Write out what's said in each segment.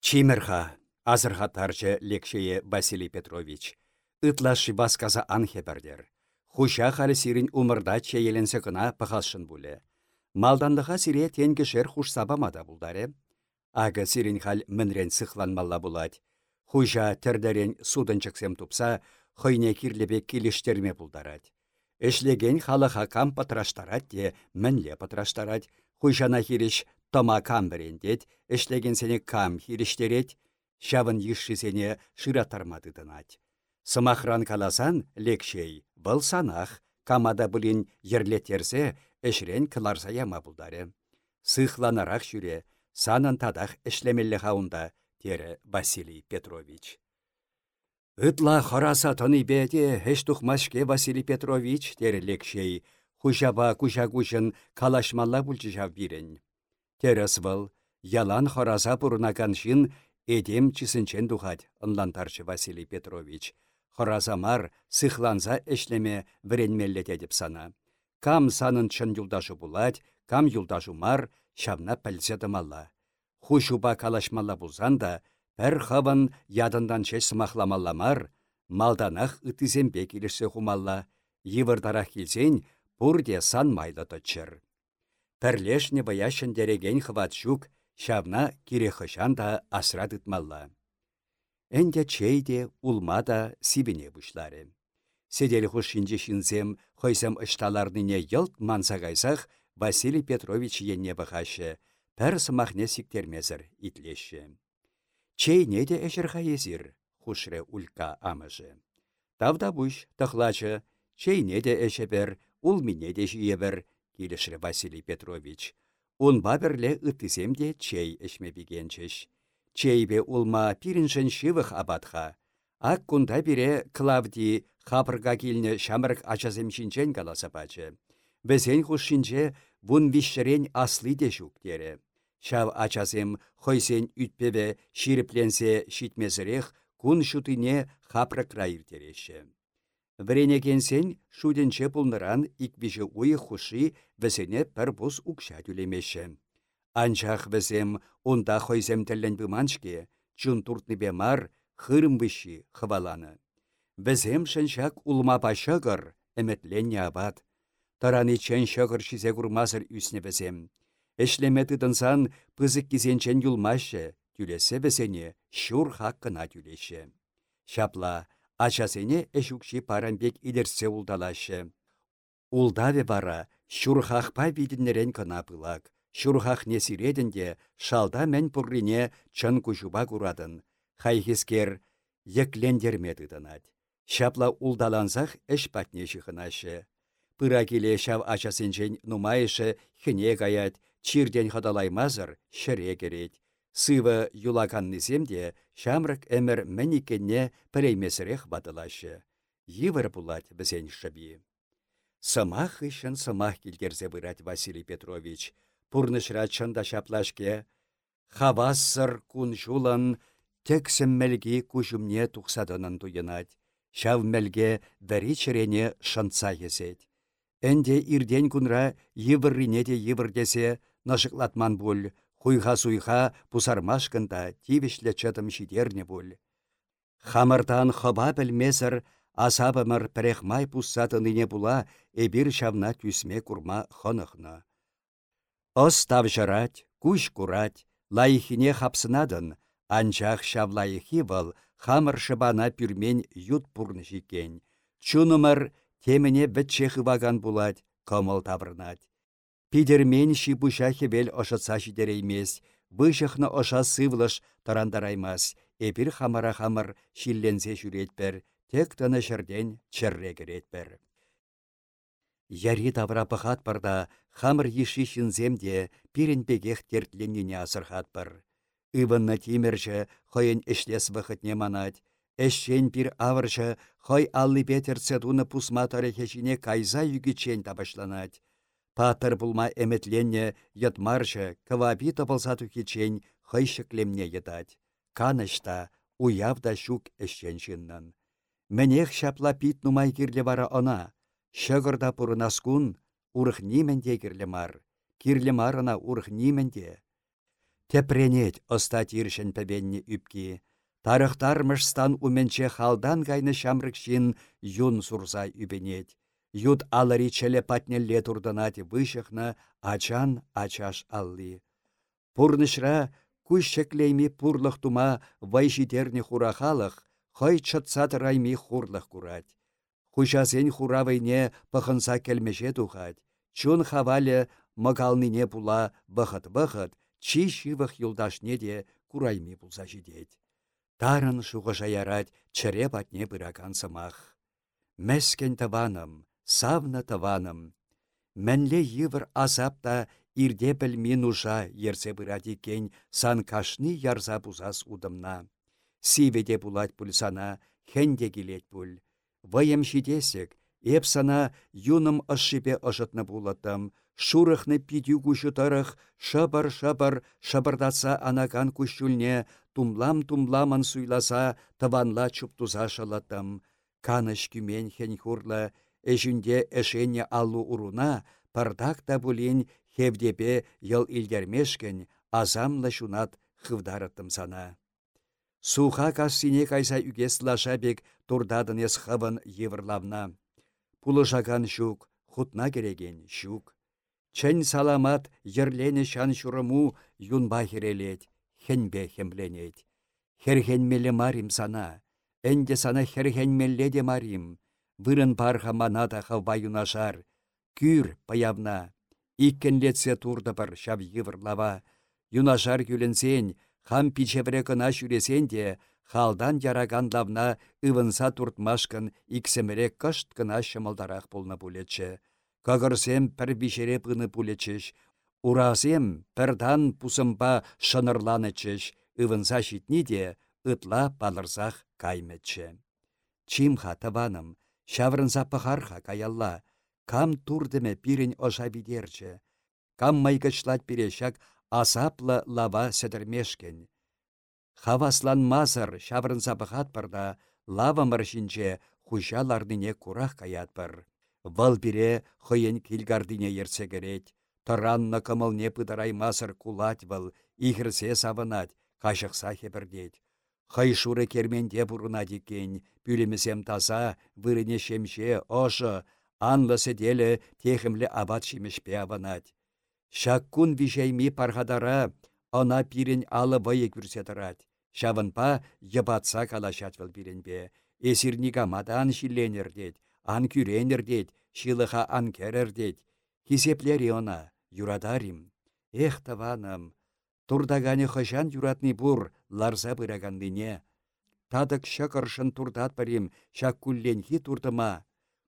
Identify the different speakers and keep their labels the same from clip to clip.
Speaker 1: Чимерха, азырха таржы лекшее Василий Петрович. Ытла шибасказа анхе бірдер. Хуша сирин умырда чейеленсе кына пахалшын буле. Малданлыға сире жер хуш сабамада булдаре. Ага сирин хал мінрен сықланмалла булать. Хужа тірдерен судын чықсем тупса, хойне кирлебе киліштерме булдарать. Эшлеген халыха кам патраштарать те мінле патраштарать. Хужана хириш тома кам бірендет, эшлеген сене кам хириштерет, шавын сене шыра тармадыдынать. Сымахран каласан лекшей, бұл санах, камада бұлін ерлетерсе, эшрен кыларса яма бұлдары. Сыхланарақ жүре, санын тадақ эшлемелі хаунда, тері Василий Петрович. Ытла хораса тоны беде, хеш тухмашке Василий Петрович, тері лекшей, хужаба кужа-кужын калашмалла бұлчыжав бирен. Терес вăл, ялан хораса пурнакан шин эдем чисенчен тухать, ынлантарчы Василий Петрович. Хораса мар сыхланса эшлеме вренмеллете деп сана. Кам санын чын юлдашу булать, кам юлдашу мар, шавна пәлсе тымалла. Хушуба калашмалла булсан да, пәр хаван ядындан чеш мар, малданах ытызембе келешсе хумалла, йывырдарах келсен, пурде сан майлы тычыр. Пәрлешне баяшын дереген хват шук, шавна кирехышан да асра тытмалла. Әнде чейде улмада сибіне бұшлары. Седел хушинче шинзем хойсам ышталарныне йылт мансагайсах Василий Петрович енне бұхашы, пәр сымахне сиктермезір итлеші. Чей неде әшір хайезір, хушре улька амыжы. Тавда бұш, тұхлачы, чей неде әшебір, ул мине де жиебір, келішірі Василий Петрович. Он баберле үттіземде чей ішме бігенчіш. Чейбе улма пиріншін шивых абатха. Ак кунда бире Клавди хапырға келіне шамырық ачаземшінчен каласа бачы. Бізен хушинче вун вишшерен аслы де дере. Шав ачазем хойсен үтпебе ширіпленсе шитмезірех кун шутыне тереші. Вренекенсен шуденче пулныран иквиже уйы хуши візене пір бұз укша түлемеші. Анчах візем онда хойзем тілін бұманшке, чун туртныбе мар хырым виші хываланы. Візем шыншак улма пашығыр, әметленне абад. Тараны чен шығыр шизе күрмазыр үсіне візем. Эшлеметі дынсан пызык кизенчен юлмашы, түлесе візене шур хаққына түлеші. Шапла, Ачасене эшукши паранбек илерсе улдалашы. Улдаве бара, шурхахпа видіннерен кына пылак. Шурхах несиредінде шалда мән пуррине чын күжуба курадын. Хайхискер еклендермеді дынат. Шапла улдалансах эш патне шығынашы. Пыра келе шав ачасенчен нумайышы хіне гаят, чирден хадалаймазыр шыре керет. Сывы юлаканнысемде шамрык әмір мәникенне піреймесірех батылашы. Йывыр булать бізен шаби. Самах ішін самах келгерзе Василий Петрович. Пурнышра чында шаплашке. Хавассыр кун жулан тексім мәлге күжімне тұқсадынын туйынать. Шав мәлге вәрі чірене шынца езет. Әнде ирден күнра йывыррине де йывырдесе нашықлатман бұл, Хуйха-суйха пусармашкында тивішлі чытым шидерне бұл. Хамыртан хыба білмесір, асабымыр пірехмай пуссатыныне була, эбір шавна түсме курма хонықны. Ос тавжырать, күш курать, лайхине хапсынадын, анчах шавлайхи хамыр шыбана пюрмен ют пурны жикен. Чунымыр теміне бітче хываган булать, комыл таврнать. Пидермен ши бұшахи бел ошатса шидереймес, бұшықны оша сывлыш тарандараймас, эпир хамара хамыр шилленсе жүретпір, тек тыны шырден чырре. Яри тавра пăхат парда, хамыр еши шинземде пирен бегех тертленнене асырхатпыр. Ивынны тимерші хойын ішлес вăхытне манать, Эшшен пир авыршы хой аллы бетерце туны пусма тарехешіне кайза югічен табашланать. Патыр пулма эметленне ятмаршы кывапи тăпылса тухичен хыйшыклемне йытать. Канышта уявда шук эшчен çыннын. Менех çапла пит нумай кирле вара она. Шăгырда пурынаскун урых нименде кирле мар. Кирле марына урых нименде. Тепренет оста тиршен пәбенне үпки. Тарықтармышстан уменче халдан кайны шамрыкшин юн сурза үбенет. Ют алари челе патнелле турданати вышықны ачан ачаш алли. Пурнышра күш шеклейми пурлық тума вайшитерне хурахалық, хой чатсат райми хурлық курать. Хушасен хуравайне пахынса келмеше тухать. Чун хавале мыгалнине пула бұхыт-бұхыт, чи шивых юлдашне де курайми пулса жидет. Тарын шуғыша ярать чыре патне бұракан сымах. Мәскен таваным, савна таваным. Мәнле йывыр азапта ирде білмен ұжа ерсе бұради кен сан кашны ярза бұзас удымна. Сиведе булать пульсана, хенде келет пуль. Вайым шидесек, эп сана юным ышшипе ышытны булатым, шурыхны пидю кушытырых, шабар-шабар шабырдатса анаган кушчульне, тумлам-тумламан суйласа, таванла чуптуза шалатым. Каныш күмен хен хурла, эжінде эшене аллу уруна, пардак та булин хевдепе йыл илгермешкен, азамла шунат сана. Суха кассине кайса үгес лашабек турдадын ес хывын еврлавна. Пулышакан шук, хутна кереген шук. Чән саламат ерлені шан шурыму юнба херелет, хенбе хемленет. Херхенмелі марим сана, әнде сана херхенмелле де марим. Вырын парха маната хавба юнашар. Күр паявна, иккенлетсе турды бір шав еврлава. Юнашар күленсен, хам пичевре кына шүресен де, халдан яраган лавна ывынса туртмашкын иксемере кышт кына шымылдарақ болна булетче. Кагырсем пір бишере пыны пулечеш, Урасем пірдан пусымпа шынырланычеш, ывынса шитні де ытла палырсах каймечче. Чимха шаврынса пахарха каялла, кам турдыме пирен оша видерче, кам майгычлат пирешак асаплы лава сәдірмешкен. Хаваслан мазыр шаврынса пахат пырда, лава мыршинче хужалардыне курах каят пыр. Вăл пире хăйен килгардине ерсе керет. Таранна кымылне пытарай масыр кулать вăл, ихрсе савынать, кашықса хепірдет. Хай шуры керменде бұрына декен, пүлімізем таза, вырыне шемше, ошы, анлы седелі техімлі абат шемешпе аванать. Шаккун вишейми пархадара, она пирен алы вайы күрсетірат. Шавынпа ебатса калашат вăл пиренбе. Эсирника мадан шилленер дед, ан күренер дед, шилыха ан керер дед. Хисеплери она, юрадарим. Эх, таваным, турдагане хышан юратны бур, ларса бырагандыне. Тадык шықыршын турдат барим, шак күлленхи турдыма.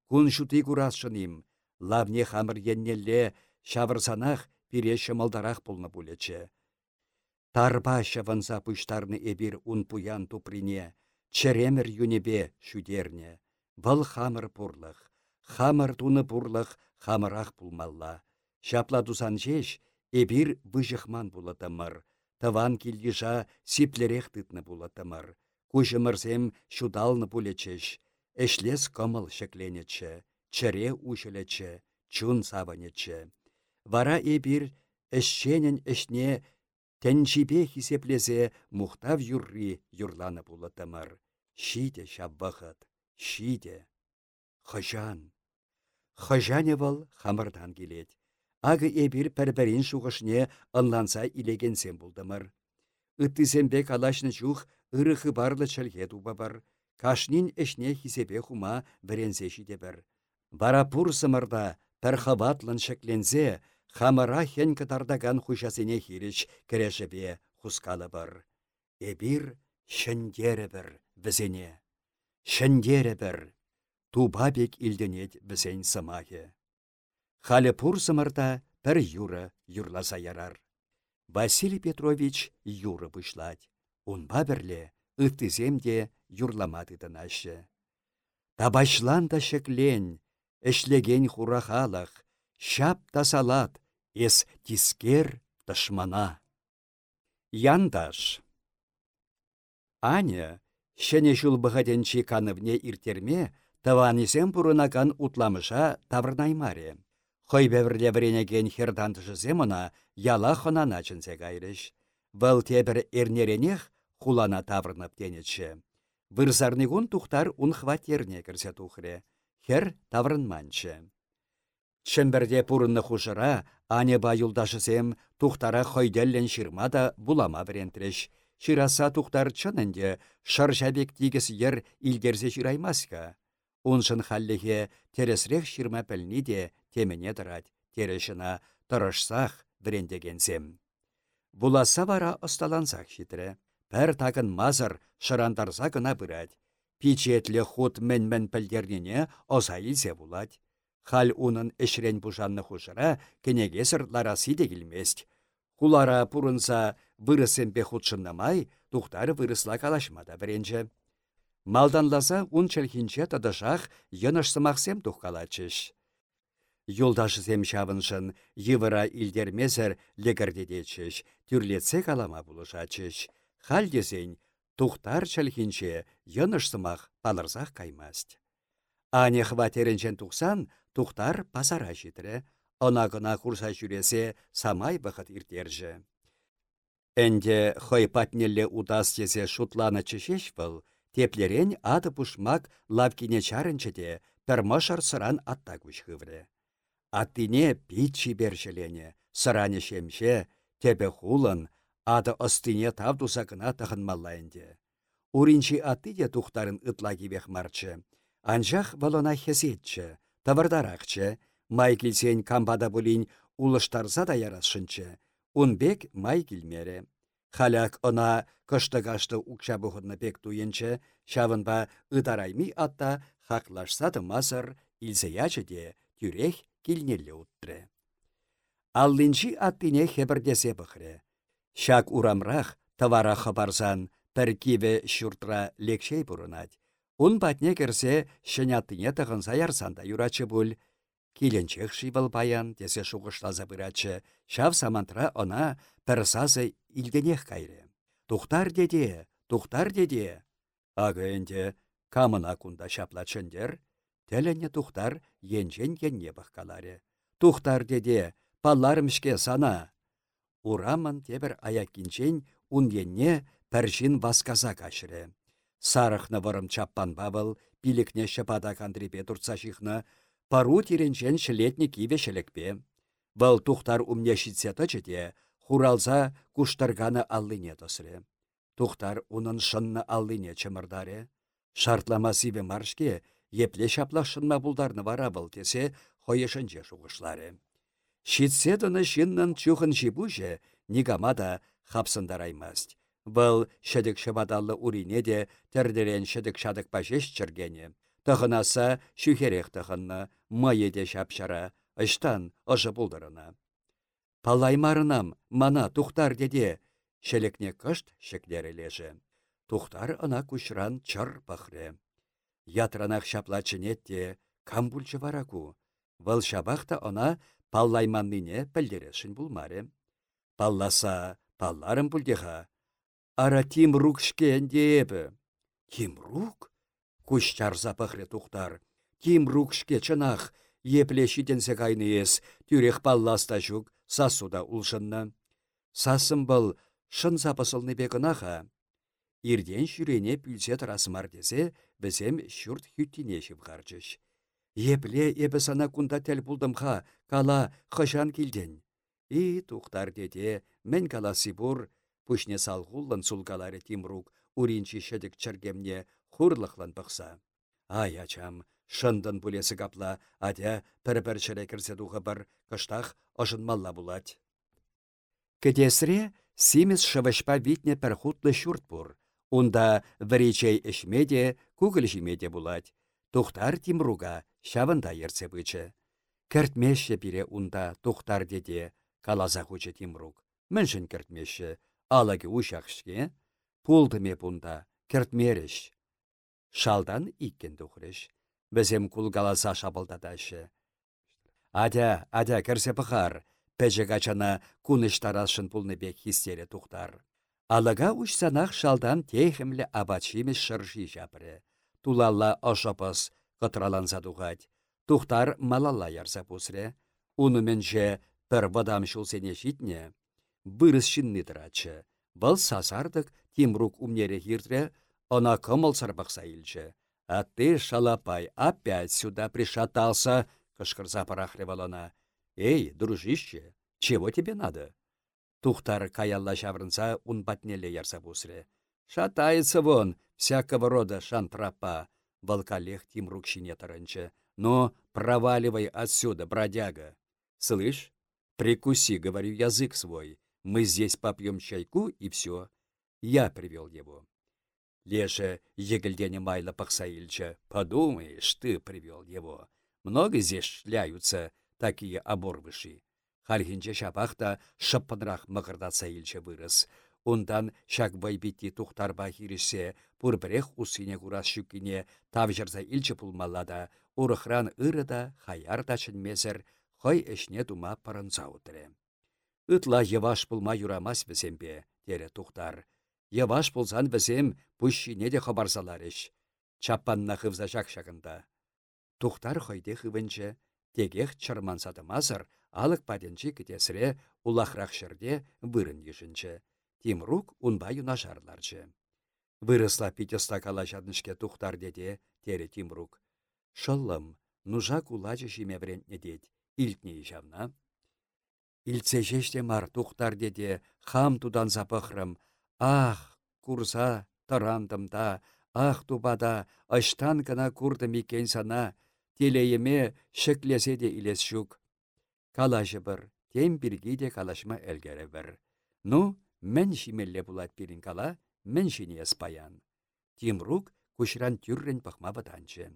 Speaker 1: Кун шуты курасшыним. Лавне хамыр еннелле, шавырсанах пире шымылдарақ пулны булече. Тарба шаванса пуштарны эбир ун пуян туприне, черемір юнебе шүдерне. Вăл хамыр пурлых, хамыр туны пурлых хамырах пулмалла. Шапла тусан жеш, эбир выжықман булатымыр. Тыван килдиша сиплерех тытны булатымыр. Кушымырсем шудалны пулечеш. Эшлес кымыл шекленече, чыре ушелече, чун саванече. Вара эбир эшченен эшне тәнчипе хисеплесе мухтав юрри юрланы булатымыр. Шиде шаббахыт, шиде. Хыжан. Хыжане вăл хамырдан келет. Ағы эбир пәрбәрін шуғышне ынланса илегенсен булдымыр. Ыттысембе калашны чух ырыхы барлы чәлге бар. Кашнин эшне хисепе хума віренсе шидебір. Бара пур сымырда пәрхаватлын шеклензе, хамыра хен кытардаган хушасыне хиріш керешебе хускалы бір. Эбир шындері бір візене. Шындері бір. Туба бек илденет візен сымахе. Халі пур сымырда пір юры юрласа ярар. Василий Петрович юры бұшлать. Унба бірле ыттыземде юрламады тынашы. Табашлан та шеклен, эшлеген хурахалах, шап тасалат, эс тискер ташмана. Яндаш. Аня, шәне жул бұғаденчі канывне иртерме, таванисем пурынакан утламыша таврнаймаре. Хой бәвірле вренеген хердантышы земына яла хонана чынсе гайрыш. Вăл тебір эрнеренех хулана таврнып денечче. Вырзарнигун тухтар ун хватерне кірсе тухре. Хер таврынманчы. Чемберде пурынны хушыра, ба юлдашысем тухтара хойделлен ширма да булама бірентреш. Шираса тухтар чынынде шаржабек ер илдерзе шираймаска. Уншын халлихе тересрех ширма пілні де темене дырать, терешіна тұрышсақ вірендегенсем. Буласа вара осталансақ шитірі. Пәр тағын мазыр шырандарса гына бұрад. Пичетлі худ мен-мен пілдернене оза илзе булад. Хал унын эшрен бужанны хушыра кенегесір ларасы дегілмест. Хулара пурынса вырысемпе худшыннамай, тухтары вырысла калашмада. Малданласа ун чәлхинче тадышақ йынышсымақсем тухкалачыш. Юлдашысем шавыншын йывыра илдермезір легірдедечіш, түрлетсе калама булышачыш. Хальдесен тухтар чәлхинче йынышсымақ палырзақ каймаст. Ане хватеренчен тухсан, тухтар пасара житірі, она гына курса жүресе самай бұқыт иртержі. Әнде хой патнелле удас тесе шутланы чешеш был, теплерен ады пушмак лавкине чарынчы де, пірмашар сыран атта күшхывры. Аттине пит чибершелене, сыране шемше, тебе хулын, ады ыстине тавдуса гына маллайынде. Уринчи атты де тухтарын ытла кибех марчы. Анжақ валона хесетчі, тавардарақчы, май келсен камбада бұлін улыштарса да ярасшынчы. Унбек май келмері. Халяк она кышты-кашты укша бұғынны бек туйынчы, шавынба ыдарайми атта хақлашса да мазыр, илзеячы де тюрех келнелі ұттры. Аллинчи аттине хебірдесе бұқыры. Шак урамрақ тавара хабарзан пір киве шүртра лекшей бұрынад. Ун патне керсе шыняттыне тығынса ярсанда юрачы бұл. Киленчех шибал баян десе шуғышлаза бұрачы. Шав самантра она пірсазы илденех кайры. Тухтар деде, тухтар деде. Ағы әнде камына кунда шапла чындер. Теленне тухтар енжен енне баққалары. Тухтар деде, палларымшке сана. Урамын тебір аякинчен уненне пәршін васказа кашыры. Сарықны вырым чаппан бабыл, пилікне шыпада кандрипе турца шихны, пару тиренчен шілетні киве шілекпе. Бұл тухтар умне шитсе тычыте, хуралза куштарганы аллине тосыры. Тухтар унын шынны аллине чымырдаре. Шартлама сиве маршке, епле шапла шынма булдарны вара бұл тесе, хойышынче шуғышлары. Шитсе дыны шыннын чухын жибуже, нигамада хапсындар аймаст. Бұл шедік шыбадаллы урине де тәрдерен шедік шадық чіргене. Тұхынаса шүхерек тұхынны, майы де шапшара, ыштан ұжы бұлдырына. Палаймарынам, мана тухтар деде, шелекне кышт шеклері лежі. Тухтар ына күшран чыр пахре. Ятранақ шаплачынетте, камбульчы вараку. Вăл шабахта ына паллайманнине пілдерешін бұлмаре. Палласа, палларым бұлдеға. Ара Тимрук шкенде Тим Тимрук? Күш чарза пăхре тухтар. Тимрук шке чынах, епле шитенсе кайны ес, тюрех палласта жүк, сасуда улшынны. Сасым бұл шын запасылны бекынаха. Ирден шүрене пүлсе тұрасымар десе, бізем шүрт хүттіне шып Епле ебі сана кунда тәл бұлдымха, кала хышан келден. И тухтар деде, мен кала сибур, пүшне салғуллын сулгалары тимрук, уринчи шедік чыргемне хурлықлан бұқса. Ай, ачам, шындын бұлесі капла, адя пір-пір шірекірсе дұғы бір кыштақ малла бұлад. Кедесре симес шывышпа витне пір хутлы шүрт бұр. Унда віречей ішмеде, күгіл жимеде бұлад. Тухтар Тимруга шавында ерце бычы. Кертмеші бире унда тухтар деде, калаза хучы Тимруг. Міншін кертмеші, алаги ушақшке, пулдыме пунда, кертмереш. Шалдан иккен тухрыш. Бізем кул каласа шабылдадашы. Адя, адя керсе пықар, пәжі качана куныш тарашын пулны бек хистере тухтар. Алага ушсанах шалдан техімлі абачимеш шыржи жапыры тулалла ошопыс кытраланса тухать. Тухтар малалла ярса пусре. Унуменше пір вадам шулсене житне. Бырыс шинны тырачы. Вăл сасардык Тимрук умнере хиртре, она кымыл сарбақса илчче. А ты, шалапай, опять сюда пришатался, кышкырса парахревалана. Эй, дружище, чего тебе надо? Тухтар каялла шаврынса ун батнеле ярса бусре. Шатается вон, всякого рода шантрапа. Волкалех Тимрук шине тарынчы. Но проваливай отсюда, бродяга. Слышь, прикуси, говорю, язык свой. Мы здесь попьем чайку и все. Я привел его. Леша егельдене майла пахсаильча. Подумаешь, ты привел его. Много здесь шляются такие оборвыши. Хархинче шапахта шыппынрах мығырдатса илче вырыс. Ондан шак байбитти тухтарба хирісе, пұрбірех усыне курас шүккіне тавжырза илче пулмалада, урыхран ырыда хаяр да чынмезір, хой эшне дума парынса утыры. Ытла еваш пулма юрамас бізембе, тере тухтар. Яваш болсан бізем пүшіне де хабарсаларыш. Чаппанна хывза шақшағында. Тухтар хойде хывынчы, тегех чырмансадымазыр, алық паденчі кітесіре улахрақ шырде вырын ешінші. Тимрук унба юнашарларчы. Вырысла питеста кала жаднышке тухтар деде, тере Тимрук. Шыллым, нужа кулачы жимеврен недет, илтне жавна. Илтсе жеште мар тухтар деде, хам тудан запықрым, Ах, курса тарандымда, ах тубада, аштан кына курды мекен сана, телейеме шеклесе де илес шук. Калашы бір, тем бірге де калашма әлгері бір. Ну, мен шимелле булат бірін кала, мен шіне спаян. Тимрук кушран түррен пахма баданчы.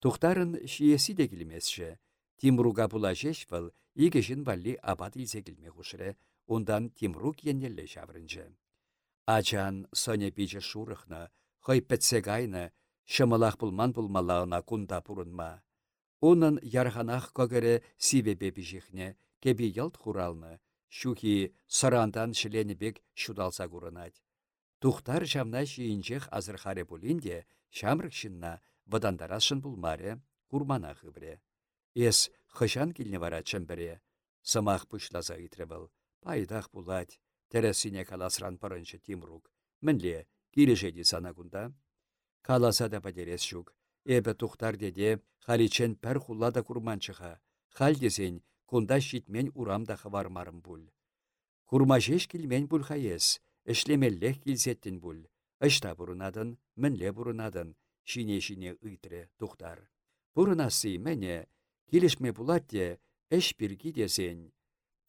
Speaker 1: Тухтарын шиесі де келмесші. Тимруга була жеш был, игешін валли абат илсе хушыры, ондан Тимрук еннелле шаврынчы. Ачан соне пиче шурыхна, хой пәтсе гайны, шымылақ пулман пулмалауна кунда пурынма. Унын ярханах когере сивепе пижихне, кеби ялт хуралны, шухи сырандан бек шудалса курынать. Тухтар жамна шиінчех азырхаре пулинде, шамрық шинна, вадандарасын пулмаре, курмана хыбре. Эс хышан килне вара чымбіре, сымақ пушлаза итребіл, пайдах пулать, Тересине каласран парынчы Тимрук. Мінле, килешеди сана кунда. Каласа да падерес шук. Эбі тухтар деде, халичен пәр хуллада курманчыха. Хал десен, кунда шитмен урамда хавармарым бұл. Курмашеш килмен бұл хайес, эшлемеллех килсеттін бұл. Ышта бұрынадын, мінле бұрынадын, шине-шине ыйтре тухтар. Бұрынасы мәне, келешме бұлатте, әш біргі десен,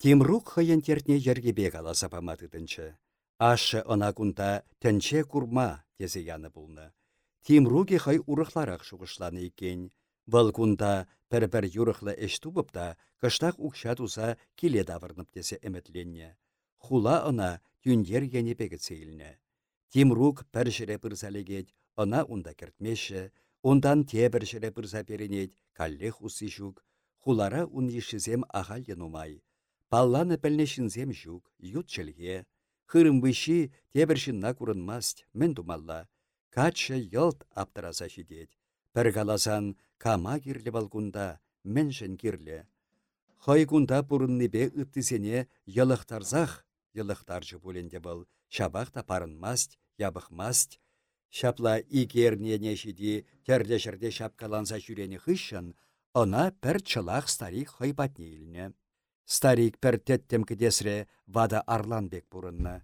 Speaker 1: Тимрук хыйын тертне ергебе каласа паматытынчы. Ашы ына кунта курма тезе яны булны. Тимруге хай урыхларак шуғышланы екен. Бұл кунта пір-пір юрықлы эш тубыпта, кыштақ ұқша туса келе давырнып тесе әмітленне. Хула ына түндер ене пегіцейліне. Тимрук пір жіре пырзалегет, ына унда кертмеші, ондан те бір жіре пырза перенет, каллех хулара ун ешізем ағал енумай. Палланы пәлнешінзем жүк, ют чілге. Хырым выши тебіршінна курынмаст, мен думалла. Качы йылт аптыраса жидет. Каласан кама кирлі балгунда, мен жын кирлі. Хай кунда бе үттізене йылықтарзақ, йылықтаржы бүленде бұл. Шабақ та парынмаст, ябықмаст. Шапла игерне нешіді терлі жерде шапкаланса жүрені хышын, она пір чылақ иліне. Старик теттем кедесре вада арланбек бұрынны.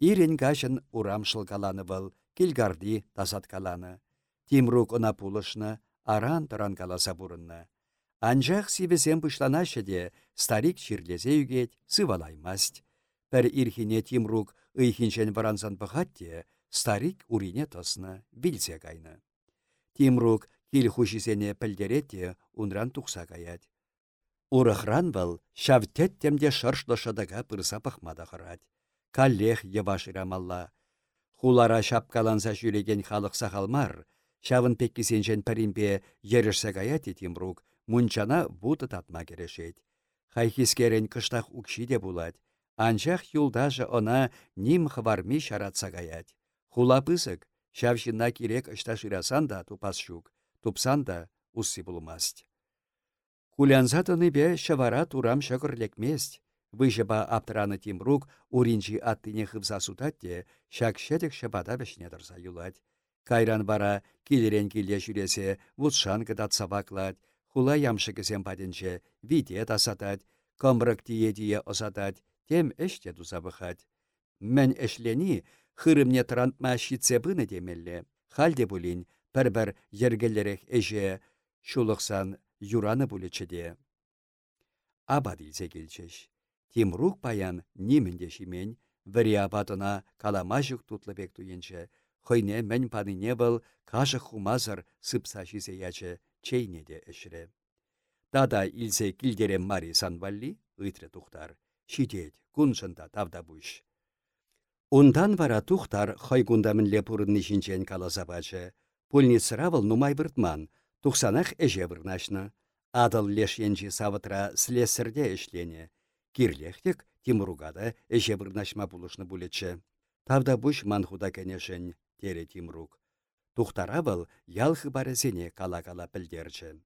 Speaker 1: Ирен гашын урамшыл каланы был, килгарди тасат каланы. Тимрук она пулышны, аран тұран каласа бұрынны. Анжақ сибесем пышланашы де, старик чирлезе үгет, сывалаймаст. Пір ирхине Тимрук ыйхинчен варансан бұхатте, старик урине тосны, білсе кайны. Тимрук кил хушисене пілдеретте, унран тұқса каят. Урахран был, шавтеттемде шыршлы шыдыға пырса пықмада қырад. Каллех еваш ирамалла. Хулара шапкаланса жүреген халық сақалмар, шавын пеккісенжен пәрімбе ерішсе гаят етімрук, мұнчана бұты татма керешет. Хайхискерен кыштақ укши де булад. Анчах юлдажы она ним хварми шаратса гаят. Хула пысык, шавшина кирек ышта шырасан да тупас шук, тупсан да усси булмаст. Кулянса бе шавара турам лекмест. Выжыба аптыраны тимрук уринчи аттыне хывса сутатте, шак шедек шабада бешне тұрса юлать. Кайран бара килерен киле жүресе, вудшан кыдат сабаклать, хула ямшы кесен паденче, виде тасатать, комбрык тие тие осатать, тем эште тусабыхать. Мен эшлени, хырымне трантма щитсе быны демелле. Халде булин, пір-бір ергелерек эже, шулықсан юраны булечеде. Абад илсе келчеш. Тимрук паян нимінде шимен, вірі абадына калама жүк тутлыбек туенче, хойне мен паныне был кашы хумазыр сыпса шизе ячы чейнеде әшірі. Тада илсе килдерем мари санвалли, ытры тухтар, шидет, куншында тавда буш. Ундан вара тухтар хайгундамын лепурын нишинчен каласа бачы, пульни сыравыл нумай бұртман, тухсанах эже бұрнашны. Адыл лешенчі савытра слесірде ішлене. Кирлехтек Тимругада эже бұрнашма булышны булетші. Тавда буш манхуда кенешін, тере Тимрук. Тухтара был ялхы барысене кала-кала пілдерчі.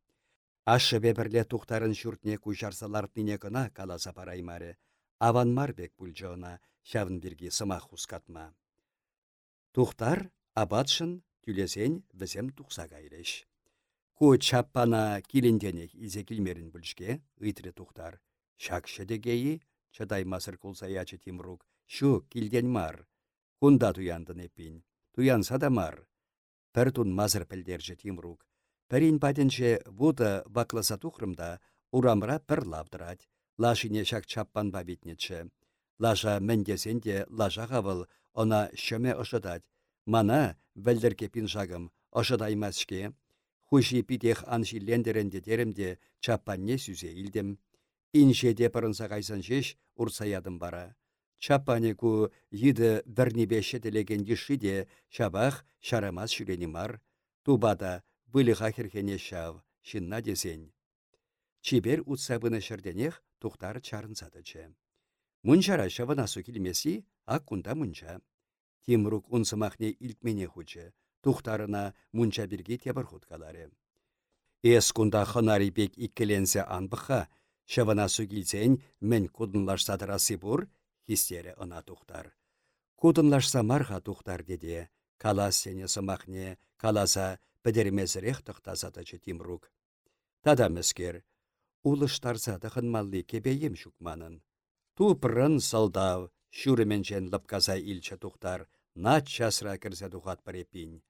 Speaker 1: Ашы бебірле тухтарын шүртне күшарсалартыне кына каласа параймары. Аван марбек шавын бірге сымақ хускатма. Тухтар абатшын тюлесен візем тухса. Ку чаппана килінденек изе килмерін бүлшке, ыйтры тухтар. Шак шедегейі, чадай масыр кулсаячы Тимрук, шу килден мар. Кунда туяндын эпин. Туянса да мар. Пір тун мазыр пілдерже Тимрук. Пәрін патенче вуды бакласа тухрымда урамра пір лавдырать. Лашине шак чаппан бабитнече. Лажа мендесенде лажа ғавыл, она шөме ошыдать. Мана вәлдерке пинжагым ошыдаймасшке. Хуши питех анши лендеренде теремде чаппанне сүзе илдем. Иншеде пырынса кайсан жеш урсаядым бара. Чаппане ку йыды бәрнебеше телеген ешиде шабах шарамас шүрені мар. Тубада былыға херхене шав, шинна десен. Чибер утсабыны шырденех тухтар чарынсадычы. Мунчара шаванасу килмеси, ак кунда мунча. Тимрук унсымахне илтмене хучы, тухтарына мунча бірге тебір хуткалары. Эс кунда хынари бек иккеленсе анбыха, шаванасу килсен мен кудынлашсадырасы бур, хистері ына тухтар. Кудынлашса марха тухтар деде, калас сене сымахне, каласа пӹдермезірек тұқтазадычы Тимрук. Тада мәскер, улыштарса малли кебейем шукманын. Тупрын салдав, шүріменчен лыпказа илчі тухтар, нат часра кірзе тухат парепин.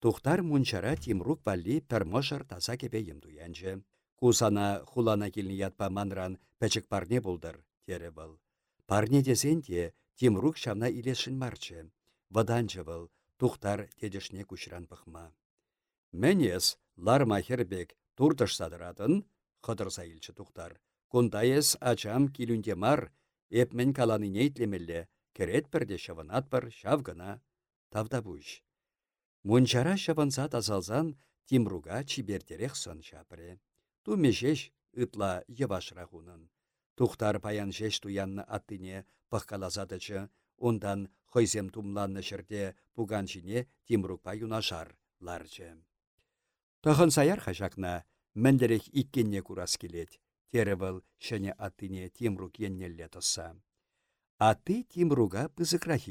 Speaker 1: Тухтар мунчара Тимрук балли пәрмошар таса кебейем дуянчы. Кусана хулана килні ятпа манран пәчік парне булдыр, тере был. Парне десен те Тимрук шамна илешін марчы. Ваданчы был, тухтар тедешне күшран пықма. Мәнес ларма хербек турдыш садыратын, хыдырса илчі тухтар. Кундаес ачам килүнде мар, эпмен каланы нейтлемелле, керет бірде шаванат бір шавгына, тавда бұш. Мунчара шаванса тазалзан Тимруга чибертерех сон шапыре. Ту межеш ытла йывашра хунын. Тухтар паян жеш туянны аттыне пăхкаласатычы, ондан хойзем тумланны шырде пуган жіне Тимругпа юнашар ларчы. Тăхын саяр хажакна, мәндерек иккенне курас келет. Теревыл шәне аттыне Тимрук еннелле тосса. Аты Тимруга пызыкрах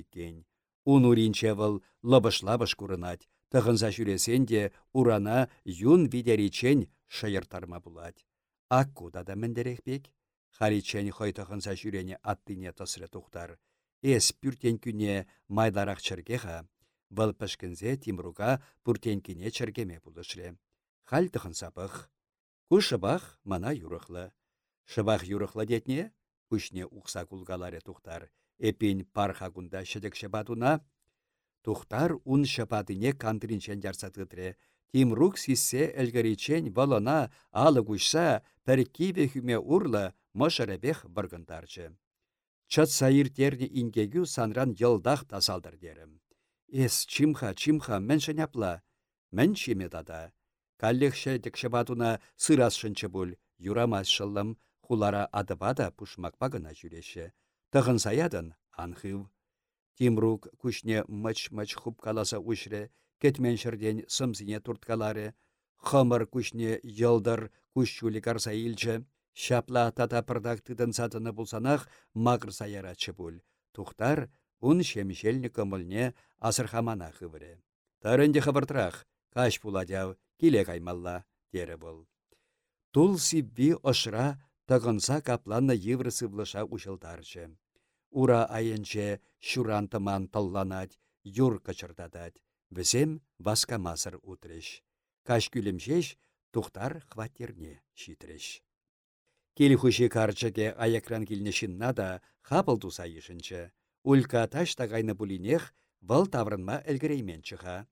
Speaker 1: иккен. Ун уринчевыл лабыш-лабыш курынать, тығынса жүресен де урана юн видеричен шайыртарма булать. Аккуда да мендерекпек? Харичен хой тығынса жүрене аттыне тосры тухтар. Эс пүртен күне майдарақ чыргеға, Бұл пішкінзе Тимруга пүртен чыргеме булышры. Хал тығынса. Ку шыбах мана юрықлы. Шыбах юрықлы детне, күшне ұқса кулгаларе тухтар. Эпин парха кунда шыдық шыбатуна. Тухтар ун шыбатыне кантринчен жарсатытре. Тимрук сиссе әлгіричен валана алы күшса пір кибе хүме урлы мошаребех бұргындарчы. Чат сайыр терні ингегю санран йылдах тасалдыр дерім. Эс чимха, чимха, мен шыняпла. Мен чиме дада. Каллехше текшебатуна сырасшынчы бұл, юрамас шылым, хулара адыбада пушмакпа гына жүреші. Тығын саядын анхыв. Тимрук күшне мыч-мыч хуп каласа ушре, кетмен шырден сымзине турткалары, хымыр күшне йылдыр күш илчі, Шапла тата пырдак тыдын сатыны булсанах мағыр саяратшы бұл. Тухтар ун шемшелні көмілне асырхамана хывыры. Тарынде хабыртырақ, каш буладяв, келе каймалла, дері бұл. Тул сибби ошра тығынса капланны евры сывлыша ушылдарчы. Ура айынче шурантыман талланать, юр кычырдадать. Візем васкамасыр утреш. Каш күлімшеш, тухтар хватерне шитреш. Кел карчыке аякран килнешінна да хапыл туса ешінчі. Улька таш тағайны бұлінех вал таврынма әлгіреймен чыға.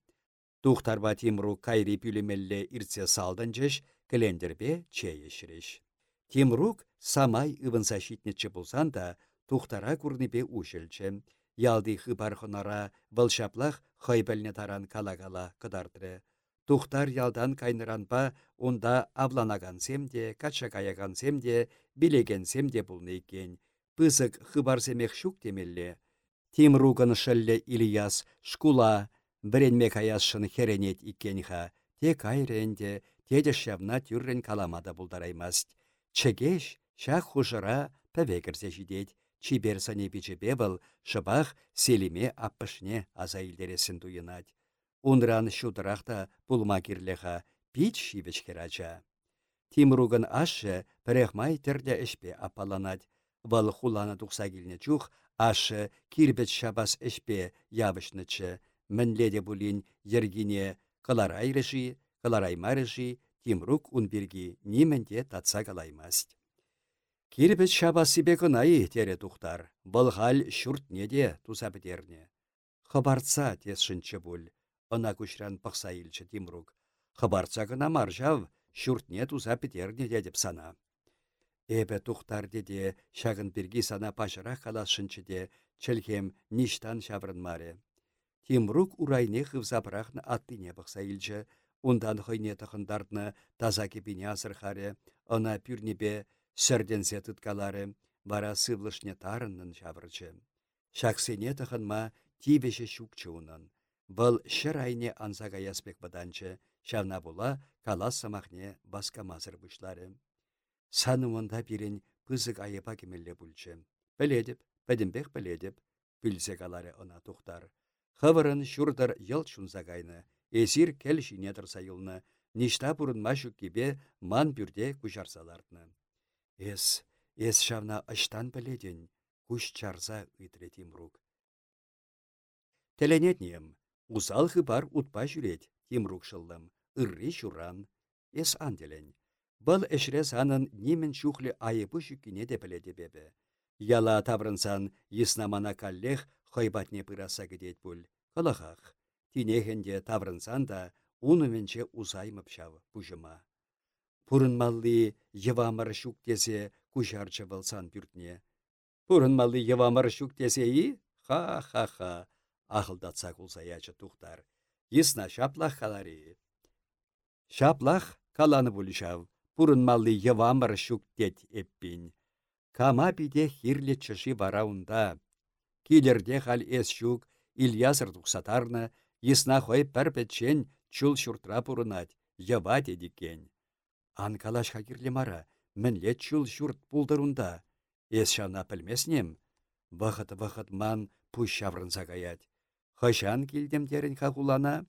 Speaker 1: Тухтарба Тимру кайри пүлемелле ирце салдынчыш, кілендербе чейешіреш. Тимрук самай ывынса шитнетчі болсан да, тухтара ушілчі. Ялды хыбар хонара вăлçаплах хăйпăлне таран кала-кала кăтартрре. Тухтар ялдан кайныранпа унда авланагансем де, кача каягансем де, билегенсем де пулнă иккен. Пысык хыбарсемех шук темелле. Тимругын шелле Ильяс шкула, біренме каясшын херенет иккенха, те кайренде, теде шавна тюррен каламада. Чегеш, шах хужыра пәвекірсе жидет, чибер сане бичепе был, шыбах селиме аппышне аза илдересін туйынать. Унран шутырақта пулма кирлеха, пич шивеч керача. Тимругын ашы пірехмай тірде ішпе апаланать. Вал хулана тухса килне чух, ашы кирбет шабас ішпе явышнычы. Мінледе булин ергине кыларайрыши, кылараймарыши, Тимрук унбирги нименде татса калаймаст. Кирбет шабасыбе кынай тере тухтар. Бұл хал неде туса бітерне. Хабарца тес шынчы бұл. Она күшран пықса илчі Тимрук. Хабарца кына маржав, не туса бітерне дедіп сана. Эбе тухтар деде шағын біргі сана пашырақ калашынчы де, чілхем ништан шабрын Тимрук урайне хывзапырақны аттыне пықса Ундан хойне тахындардны таза кепине асырхаре, она пюрнебе сәрденсе тұткалары, вара сывлышне тарыннын шавырчы. Шақсене тахынма тибеше шукчы унын. Бұл шыр айне ансага яспек баданчы, шавна була калас самахне баскамазыр бұшлары. Санымында бірін пызык айыпа кемелле бүлчі. Біледіп, бәдімбек біледіп, бүлзе калары она тухтар. Хывырын шурдар ел чунзагайны, Эсир кел шине тұрса юлны, ништа бұрынма кебе ман бүрде күжарсалардны. Эс, эс шавна ыштан біледен, күш чарса үйтірі Тимрук. Теленетнем, усал бар утпа жүрет, Тимрук шылдым, ырри шуран, эс анделен. Бұл әшре санын немен шухлі айыбы жүкіне де біледі бебі. Яла таврынсан, еснамана каллех хойбатне пыраса кедет бұл. Калахақ, Тинехенде таврынсан да унымен,че узаймып шав пужыма. Пурынмалли евамыр шук тесе кушарчы вылсан пюртне. Пурынмалли евамыр шук и? Ха-ха-ха. Ахылдатса кулсаячы тухтар. Исна шаплах калари. Шаплах каланы булышав. Пурынмалли евамыр шук тет эппин. Кама биде хирле чыши вараунда. Килерде хал эс шук, Ильясыр Исна хой пәр пәтчен чул шуртра пурынать, яват едікен. Ан калаш хакирле мара, мінле чул шурт пулдырунда. Эс шана пілмеснем, вахыт-вахыт ман пуш шаврынса каять. Хашан килдем терін хахулана,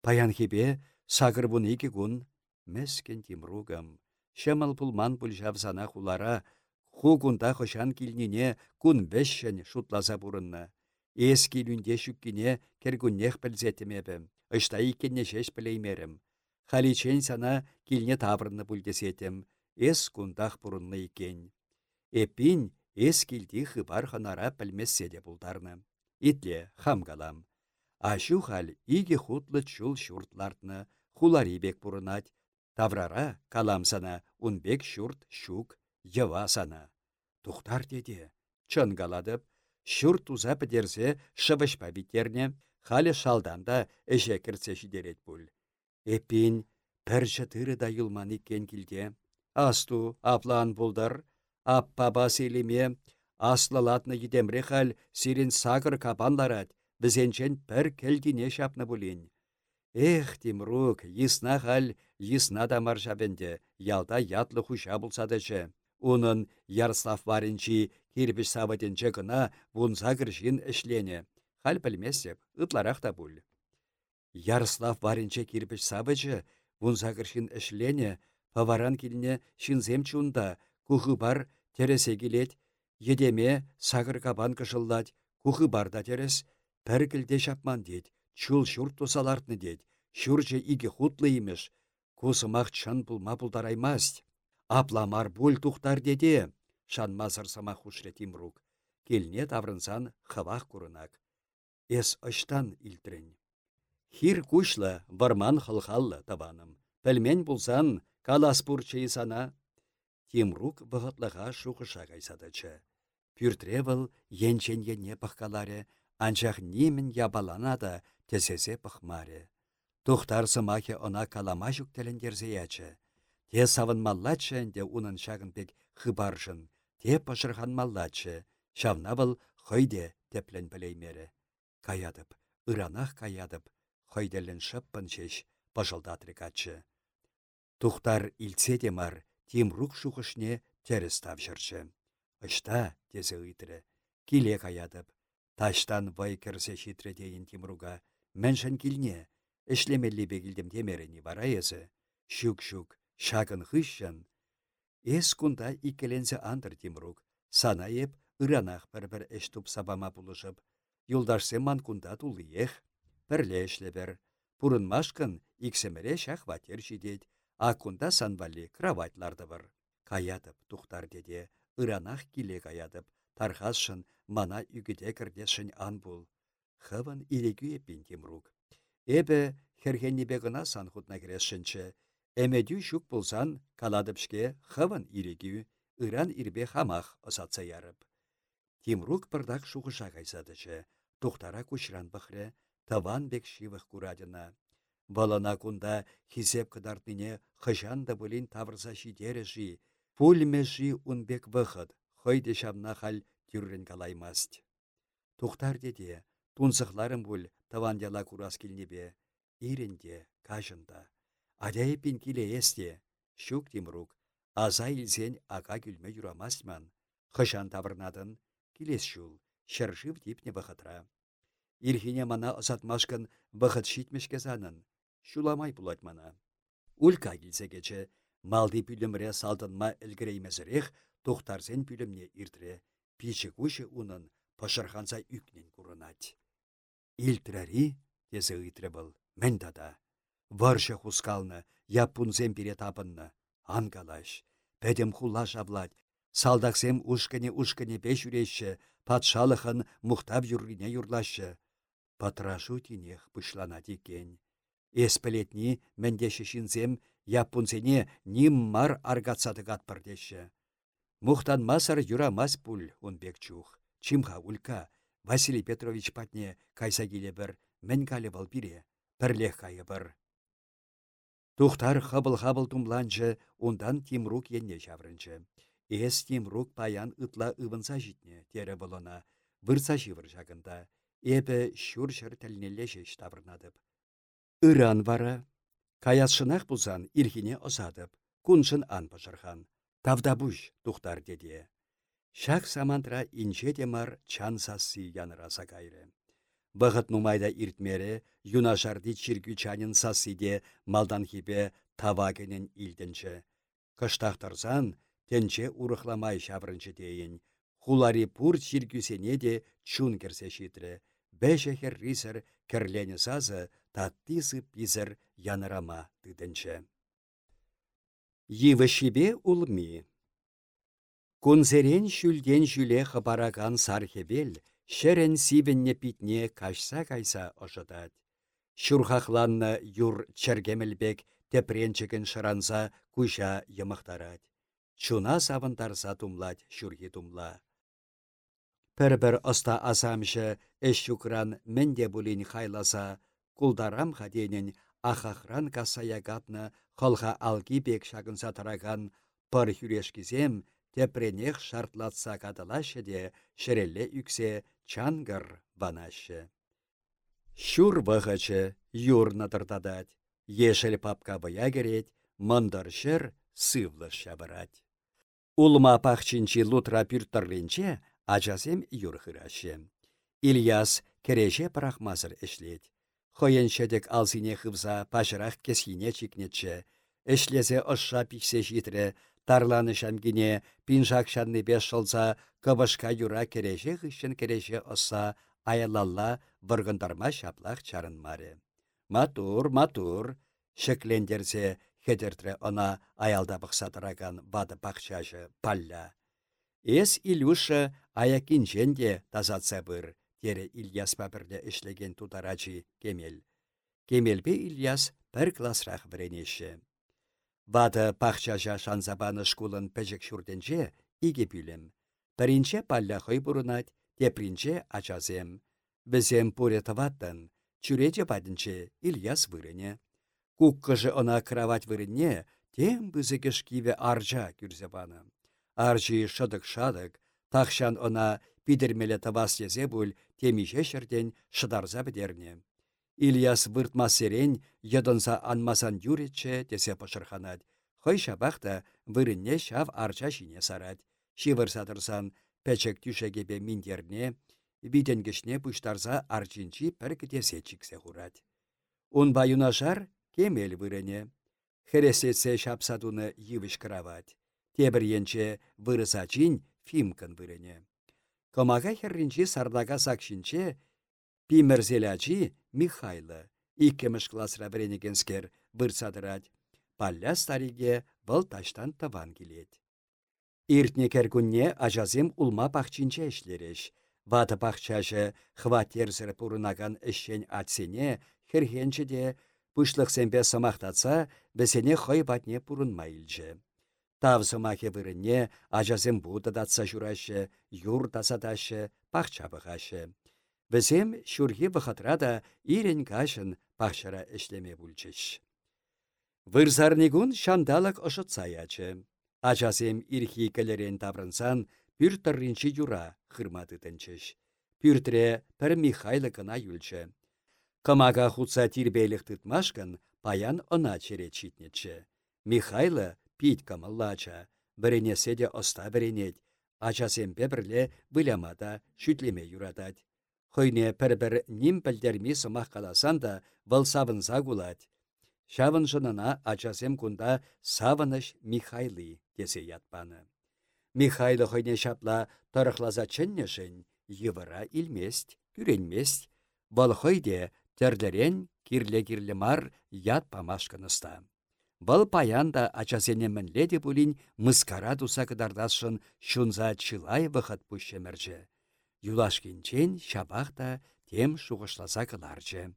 Speaker 1: паян хебе сагыр бұн екі күн, мәскен тимругам. Шамал пулман пульшавсана хулара, ху хашан килнине күн бәшшен шутласа бұрынна. Эски люнде шүккіне кергуннех пілзетімебі. Ышта иккенне шеш білеймерім. Халичен сана килне таврынны бүлдесетім. Эс кундах бұрынны икен. Эпин эс килді хыбар ханара пілмессе де бұлдарны. Итле хамгалам. Ашу хал иге хутлы чул шуртлартны хуларибек бұрынат. Таврара калам сана унбек шурт шук йыва сана. Тухтар деде. Чынгаладып, Шүр туза пітерсе шывышпа битерне, халі шалданда әже кірсе шидерет бұл. Эпин пір жытыры да юлман иккен. Асту аплан бұлдар, аппа бас елеме, аслалатны едемре хал сирен сагыр капанларат, бізенчен пір келгіне шапны бұлин. Эх, Тимрук, есна хал, есна да маржабенде, ялда ятлы хуша бұлсадышы. Унын Ярослав варенчи кирпіш савытенче кына вунса кіршін ішлене. Хал білмесеп, ытларақ та бұл. Ярослав варенче кирпіш савычы вунса кіршін ішлене, паваран киліне шинзем чунда, кухы бар тересе келет, едеме сағыр кабан кышылдать, кухы барда терес, пір кілде шапман дед, чул шурт тусалартны дед, шурче иге хутлы имеш, кусымақ чын пулма пулдараймасть. Апламар буль тухтар деде, шанмазыр сама хушре тимрук. Келне таврынсан хавах курынак. Эс ыштан илтрен. Хир кушлы варман хылхаллы табаным. Пәлмен булсан каласпур сана. Тимрук бұғытлыға шуқыша кайсадычы. Пюртревыл енчен ене пыққаларе, анчақ немін ябалана тесесе пықмаре. Тухтар сымахе она калама жүктелендерзе ячы. Те савынмаллачы әнде унын шағын пек хыбаржын, те маллачы, шавна был хойде теплен білеймері. Каядып, ыранах каядып, хойделін шыппын шеш, пажылдатрикачы. Тухтар илсе демар, рук шухышне теріс тавшырчы. Ышта, тезе ыйтры, киле каядып, таштан вай кірсе шитре дейін Тимруга, мәншін килне, Эшлемелли бегілдім темерені бара езі. Шук-шук, шагын хыщан. Эс кунда иккеленсе андыр Тимрук. Сана еп, ыранах бір-бір эштуп сабама пулышып. Юлдашсе ман кунда тулы ех. Пірле эшлебер. Пурынмашкын иксемере шахватер жидет. А кунда санвали кроватларды бір. Каятып, тухтар деде, ыранах киле каятып. Тархасшын мана үгіде кірдешін ан бұл. Хывын ирегü еппен Тимрук. Эбі херхеннебе гына сан хутна кересшінші. Әмедю шук болсан каладыпшке хывын ирегю, ыран ирбе хамах осатса ярып. Тимрук пырдак шуғыша кайсадычы, тухтара кучран бұхре, таван бек шивых курадына. Балана кунда хизеп кыдартыне хыжан да бұлін тавырса жи, пульме жи унбек вăхăт, хойде шамна хал тюррен калаймасть. Тухтар деде, тунсықларым бұл таван яла курас килнебе, иренде, кажында. Адяйпин есте, шук тимрук, аза илсен ака күлме юрамасман. Хышан тавырнадын, килес шул, шыршыв типне бұхытра. Ирхине мана ысатмашкын бұхыт шитмешке занын, шуламай булать мана. Улька килсе кече, малды пүлімре салтынма ілгіреймезірек, тухтарсен пүлімне иртре, пичі куші унын пашырханса үкнен курынать. Илтрәри, тесе ыйтрре был, мен тада. Варша хускалны, япунзем пире тапынны. Ангалаш, пәдем хула жаблать, салдақсем ушкане-ушкане пеш үрешші, патшалықын мұқтап юргіне юрлашы. Патрашу тинех пышлана дикен. Эспелетни мендеші шинзем, япунзене ниммар аргатсадыгат пырдеші. Мұқтан масар юрамас пуль, бек чух. Чимха улька, Василий Петрович патне кайса бір, бірлех кайы бір. Тухтар хабыл-хабыл тумланчы, ондан Тимрук енне жаврынчы. Эс Тимрук паян ытла ывынса житне, тере болына, вырса живыр жагында, эпі шүр-шүр тілнелі жеш. Иран вара, каясшынақ бұлсан ирхине осадып, күншін ан пашырхан. Тавда бұш, тухтар деде. Шак самантра инче темар чан сасси яныраса кайры. Бұғыт нумайда иртмере, юнашарди чиргü чанин сассиде малдан хипе тавагенен илденче. Кыштақтырсан, тенче урықламай шаврынчы дейін. Хулари пур чиргюсене де чун керсе шитре. Бәші хер рисер кірлені сазы таттысы пизір янырама тыденче. Йывы шибе улми. Кунзерен шүлден жүле хабараган сархевел, шерен сивенне питне кашса кайса ожыдат. Шурхахланны юр чергемелбек тепренчіген шыранса куша йымықтарад. Чуна савынтарса тумлать шурхи тумла. Пір-бір оста асамшы эш шукран менде булин хайласа, кулдарам хаденен ахахран касаягатны холха алги бек шагынса тараган пыр хүрешкізем, тепренех шартлатса каталашы де шерелле үксе чангар ванашы. Шур вғычы юр натыртадать, ешел папка бая керет, мындар шыр сывлы шабырать. Улма пахчинчи лутра пюрттарринче ачасем юрхырашы. Ильяс кереше парахмазыр эшлет. Хойен шедек алзине хывза пажырах кесхине чикнетче. Эшлезе ошша пиксе житре, тарланы шамгине, пинжак шанны беш шолса, кыбышка юра кереше хыщен кереше оса, аялалла выргындарма шаплах чарынмаре. Матур, матур, шеклендерзе хедертре она аялда бұқсатыраган бады бақшашы палля. Эс Илюша аякинченде тазатса бір, тере Ильяс папірде ішлеген тутарачы кемел. Кемелбе Ильяс бір классрақ біренеші. Вады пақчажа шанзабаны шкулын пәжік шүрденже иге бүлім. Бірінче палля хой бұрынат, тепринче ачазем. Бізем пуре таваттын, чүреде бадынче Ильяс вырыне. Куккыжы она кровать вырынне, тем бізігі шкиве аржа күрзе баны. Аржи шыдық-шадық, тақшан она пидермеле тавас езе бүл темиже шырден шыдарза бідерне. Ильяс выртма серен, йыдынса анмасан юретче тесе пышырханад. Хой шабақта вырынне шав арча шине сарад. Шивыр сатырсан пәчек түшегебе миндерне, виденгішне пұштарза арчинчи пір кітесе чиксе хурад. Он баюнашар кемел вырыне. Хересетсе шапсадуны йывыш кровать. Тебір енче вырысачин фимкін вырыне. Комага херринчи сардага сакшинче пимерзелячи Михайлы. Иккеміш классра вренегенскер вырсадырать. Палля стариге бұл таштан таван келет. Иртне кергунне ажазем улма пахчинче эшлереш. Ваты пахчашы хватерзір пурынаган эшшен атсене, херхенче де пышлық сәмбе самақтатса, бәсене хой батне пурынма илче. Тав сымахе вырынне ажазем будадатса журашы, юр тасадашы, пахча бұғашы. Бізем шүрге бұхатрада ирен кашын пахчара эшлеме бүлчеш. Вырзарнигун шандалык ошытса ячы. Ажазем ирхи кәлерен таврынсан, пүр тырринчи юра хырмады тінчіш. Пүртре пір Михайлы кына юлчы. Камага хутса тирбейлік тытмашкан паян она чере читнечче. Михайлы пить камыллача, біренесе де оста біренет, ачасем пебірле вылямада шүтлеме юратать. Хойне пір-бір ним пілдерми сымақ қаласан да выл савынса. Шавын жынына ачасем кунда савыныш Михайлы десе ятпаны. Михайлы хойне шапла тұрықлаза чыннешін, йывыра илмест, күренмест, Бұл хойде терлерен кирле-кирле мар ят. Бұл паянда ачасене мінледе бұлін мыскара туса кыдардашын шунза чылай бұхат пүшемірчі. Юлашкинчен шабақта тем шуғышласа кыларчы.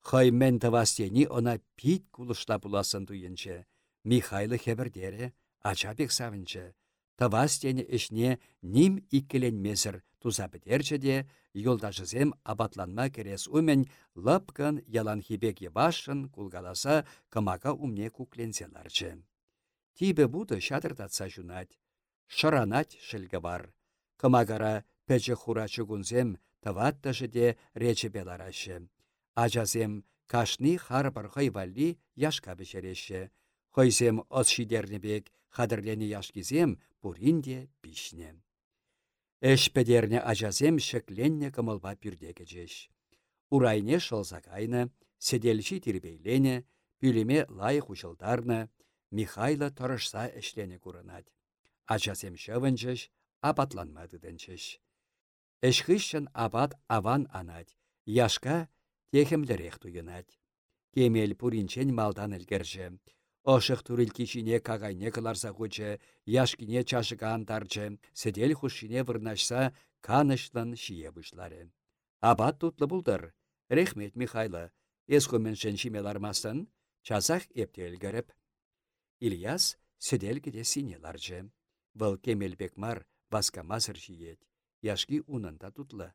Speaker 1: Хоймен тавастени она пит кулышла буласын туйынчы. Михайлы хебірдері, ачабек савынчы. Тавастені ішне ним иккеленмесір туза бідерчі де, юлдашызем абатланма керес умен лапкан ялан хибек ебашын кулгаласа кымака умне кукленселарчы. Тибе буды шадырдатса жунать. Шыранать шілгі бар. Кымагара пәчі хурачы гунзем таватташы де речі беларашы. Ажазем кашни харбар хайвалли яшка бешереші. Хойзем ос шидернебек хадырлені яшкизем пуринде пишне. Эш педерне ажазем шекленне кымылба жеш. Урайне шылзакайны, седелші тирбейлене, пүлеме лай хушылдарны, Михайлы тұрышса курынат. Ажазем шывынчыш, апатланмады дэнчыш. Эшхышшын абат аван анать, яшка техемлерек туйынать. Кемел пуринчен малдан ілгерже. Ошық турил кишине кагайне кыларса хучы, яшкине чашыға антарчы, седел хушине вырнашса канышлан шие бұшлары. Абат тутлы бұлдыр. Рехмет, Михайлы, эскумен шимелармасын, часах эптел гәріп. Ильяс седел кеде синеларчы. Вăл кемелбек мар баска мазыр жиет. Яшки унында тутлы.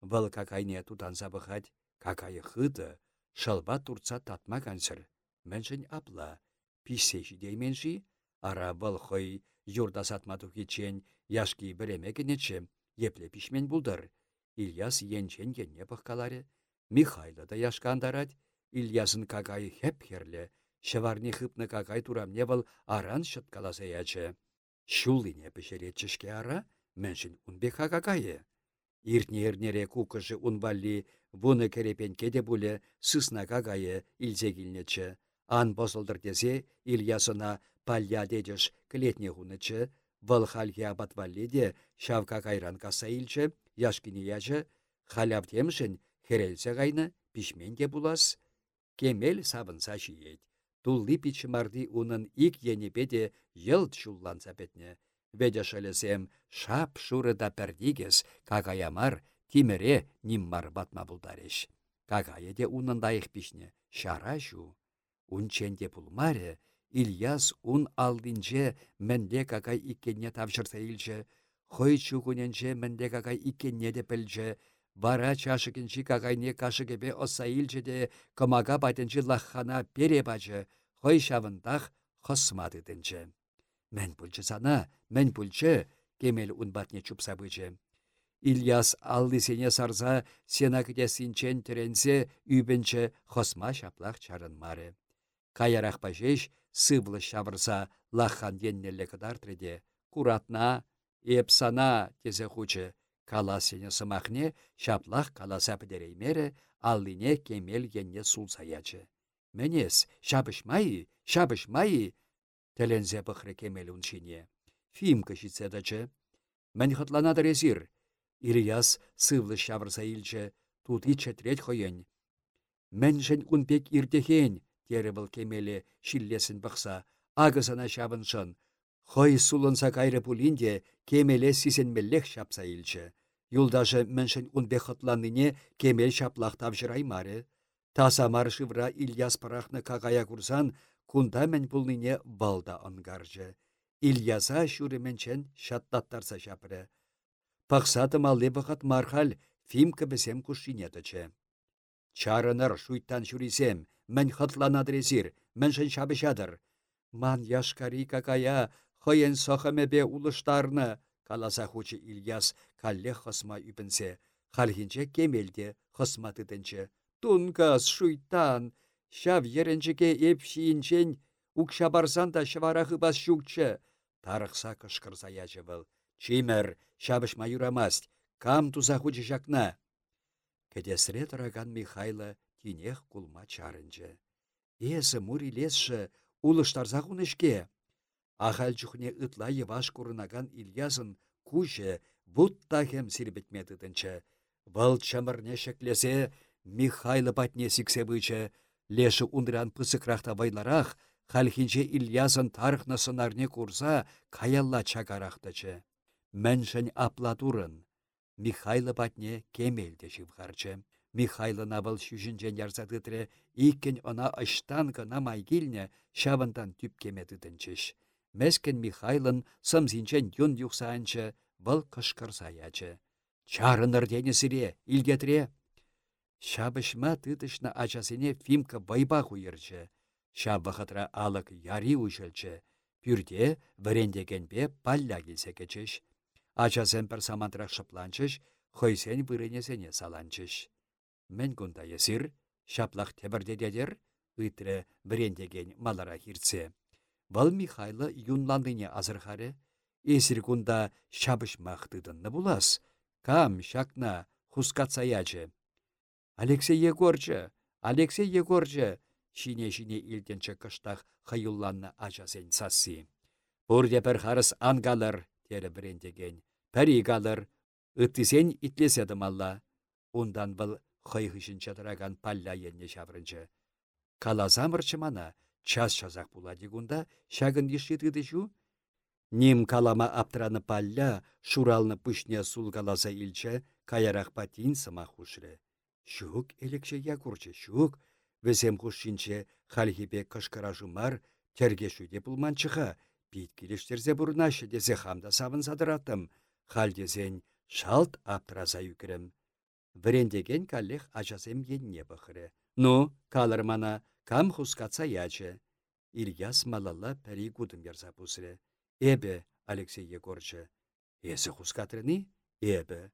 Speaker 1: Вăл какайне тутанса бұхать, какайы хыды, шалба турца татма кансыр. Мэншін апла писе жидейменши, ара хой юрда сатмаду кечен яшки біреме кенече, епле пишмен булдар. Ильяс енчен енне пыққаларе, Михайлы да яшкандарад, Ильясын какай хеп херле, шеварни хыпны какай турамне был аран шыткаласа ячы. Шуллине пешеретчішке ара, мәншін унбек хагагайы. Иртне-ирнере кукыжы унвалли вуны керепен кеде бұлі сысна гагайы илзе Ан бозылдыр дезе Ильясына палья дедеш клетне хунычы, вăл хальхи де çавка кайран каса илчче, яшкине яжы, халяв темшін херелсе гайны пишмен де булас. Кемел сабынса шиет. Тулли пичмарди унын ик шулланса петне. Ведя шелесем шап шуры да пәрдигес, какаямар тимере ниммар батма булдареш. Какая де унын дайық пишне, шара жу. Унченде пулмаре, Ильяс ун алдинче менде какай иккенне тавшырса илче, хой чугуненче менде какай иккенне де пілче, Вара чашыкінчі кағайне кашыкепе оса илче де комага байтынчы лаххана пере бачы, хой шавындах хосмады дінчі. Мен пульчы сана, мен пульчы, кемел унбатне чупса бычы. Ильяс сене сарза сена синчен түренсе үбінчі хосма шаплах чарынмары. Каярах пажеш сывлы шавырса лаххан еннелі кыдар Куратна, епсана тезе хучы. Каласене сымахне шаплах каласа підереймері аллине кемел енне сулсаячы. Менес, шабыш майы, шабыш майы, тәлензе бұқры кемел уншине. Фим кышицедачы. Мен хытланады резир. Ильяс сывлы шавырса тут ичетрет хойен. Мен жын унпек иртехен, тері бұл кемелі шиллесін бұқса, агысына шабыншын. Хой сулынса кайры пулинде кемеле меллех шапса илчі. Юлдажы міншін унбек хытланыне кемел шаплақ тавжыраймары. Таса маршывра Ильяс парахны кагая курсан, кунда мен пулнине балда ангаржы. Ильяса шүременчен шаттаттарса шапыры. Пақсаты малле бұқат мархал фимка бізем кушинетачы. Чарыныр шуйттан шүрисем, мен хатланадырезір, шын шабышадыр. Ман яшкари какая, хойен сохамебе улыштарны, каласа хучы Ильяс калле хысма үпінсе, халхинче кемелде хысма тыдынчы. Тункас шуйтан, шав еренчеке еп шиінчен, укша барсан да шварахы бас шукчы. Тарықса кышкырса ячы был. Чимер, шабышма юрамаст, кам туза хучы жакна. Кедесре тұраган Михайлы тинех кулма чарынчы. Есі мури лесші, улыштарза хунышке. Ахал чухне ытла еваш курынаган Ильясын куже вутта хем сирбетметыдынчы. Вăл чамырне шеклесе, Михайлы патне бычы, леші ундран пысыкрахта вайларах, хальхинче Ильясын тархна сынарне курса, каялла чагарахтачы. Мэншін аплатурын. Михайлы патне кемелде живхарчы. Михайлы навыл шүжінжен ярзадытре, иккен она аштан гына майгилне шавындан түп кеметыдынчыш. Мәскен Михайлын сымзинчен юн юқсанчы, бұл кышкырсаячы. Чарыныр денесіре, илгетре, Шабышма тытышна ачасыне фимка байба хуйырчы. Шабы алық яри ұшылчы. Пүрде вірендегенбе палля келсе кечеш. Ачасын бір самантрақ шыпланчыш, хойсен бұрынесене саланчыш. Мен күнда есір, шаплақ тебірде дедер, үйтірі вірендеген малара хирце. Вал Михайлы юнландыне азырхары, есір күнда шабыш мақтыдынны булас. Кам шакна хускатсаячы. Алексей Егорчы, Алексей Егорчы, шине-шине илтенчі кыштақ хайулланны ачасен сасси. Бұрде бір харыс ангалыр, тері бірендеген. Пәрі қалыр, үттісен итлеседі малла. Ондан бұл хайхышын чатыраган палля енне шаврынчы. Калазамырчы мана, час шазақ булади гунда, шагын ешетіді жу? Ним калама аптыраны палля, шуралны пүшне сулгаласа илчі, каярақ патин сыма хушры. Шук элекше якурчы шук, візем хушинче халхипе кышкыра жумар, терге шуде пулманчыға, пит келештерзе бұрнашы дезе хамда сабын садыратым, халдезен шалт аптыраза юкірім. Вірендеген каллех ажазем енне бұқыры. Ну, калыр мана, кам хускаца ячы. Ильяс малалла пәри гудым ярза бұсыры. Эбе, Алексей Егорчы. Есі хускатрыны? Эбе.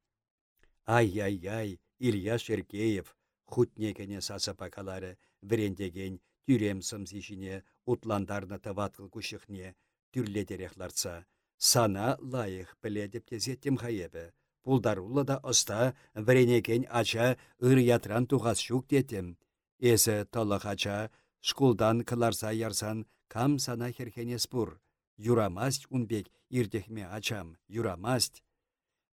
Speaker 1: Ай-яй-яй, Илья Шеркеев, хутнекене саса пакалары, вірендеген, тюрем сымзишіне, утландарны таватқыл күшіхне, түрле дерехларца. Сана лайық біледіп тезеттім хайебі. Пулдарулы да оста вренекен ача ыр ятран туғас шук детім. Эзі толық ача шкулдан кыларса ярсан кам сана херхенес бұр. Юрамасть унбек ирдехме ачам, юрамасть.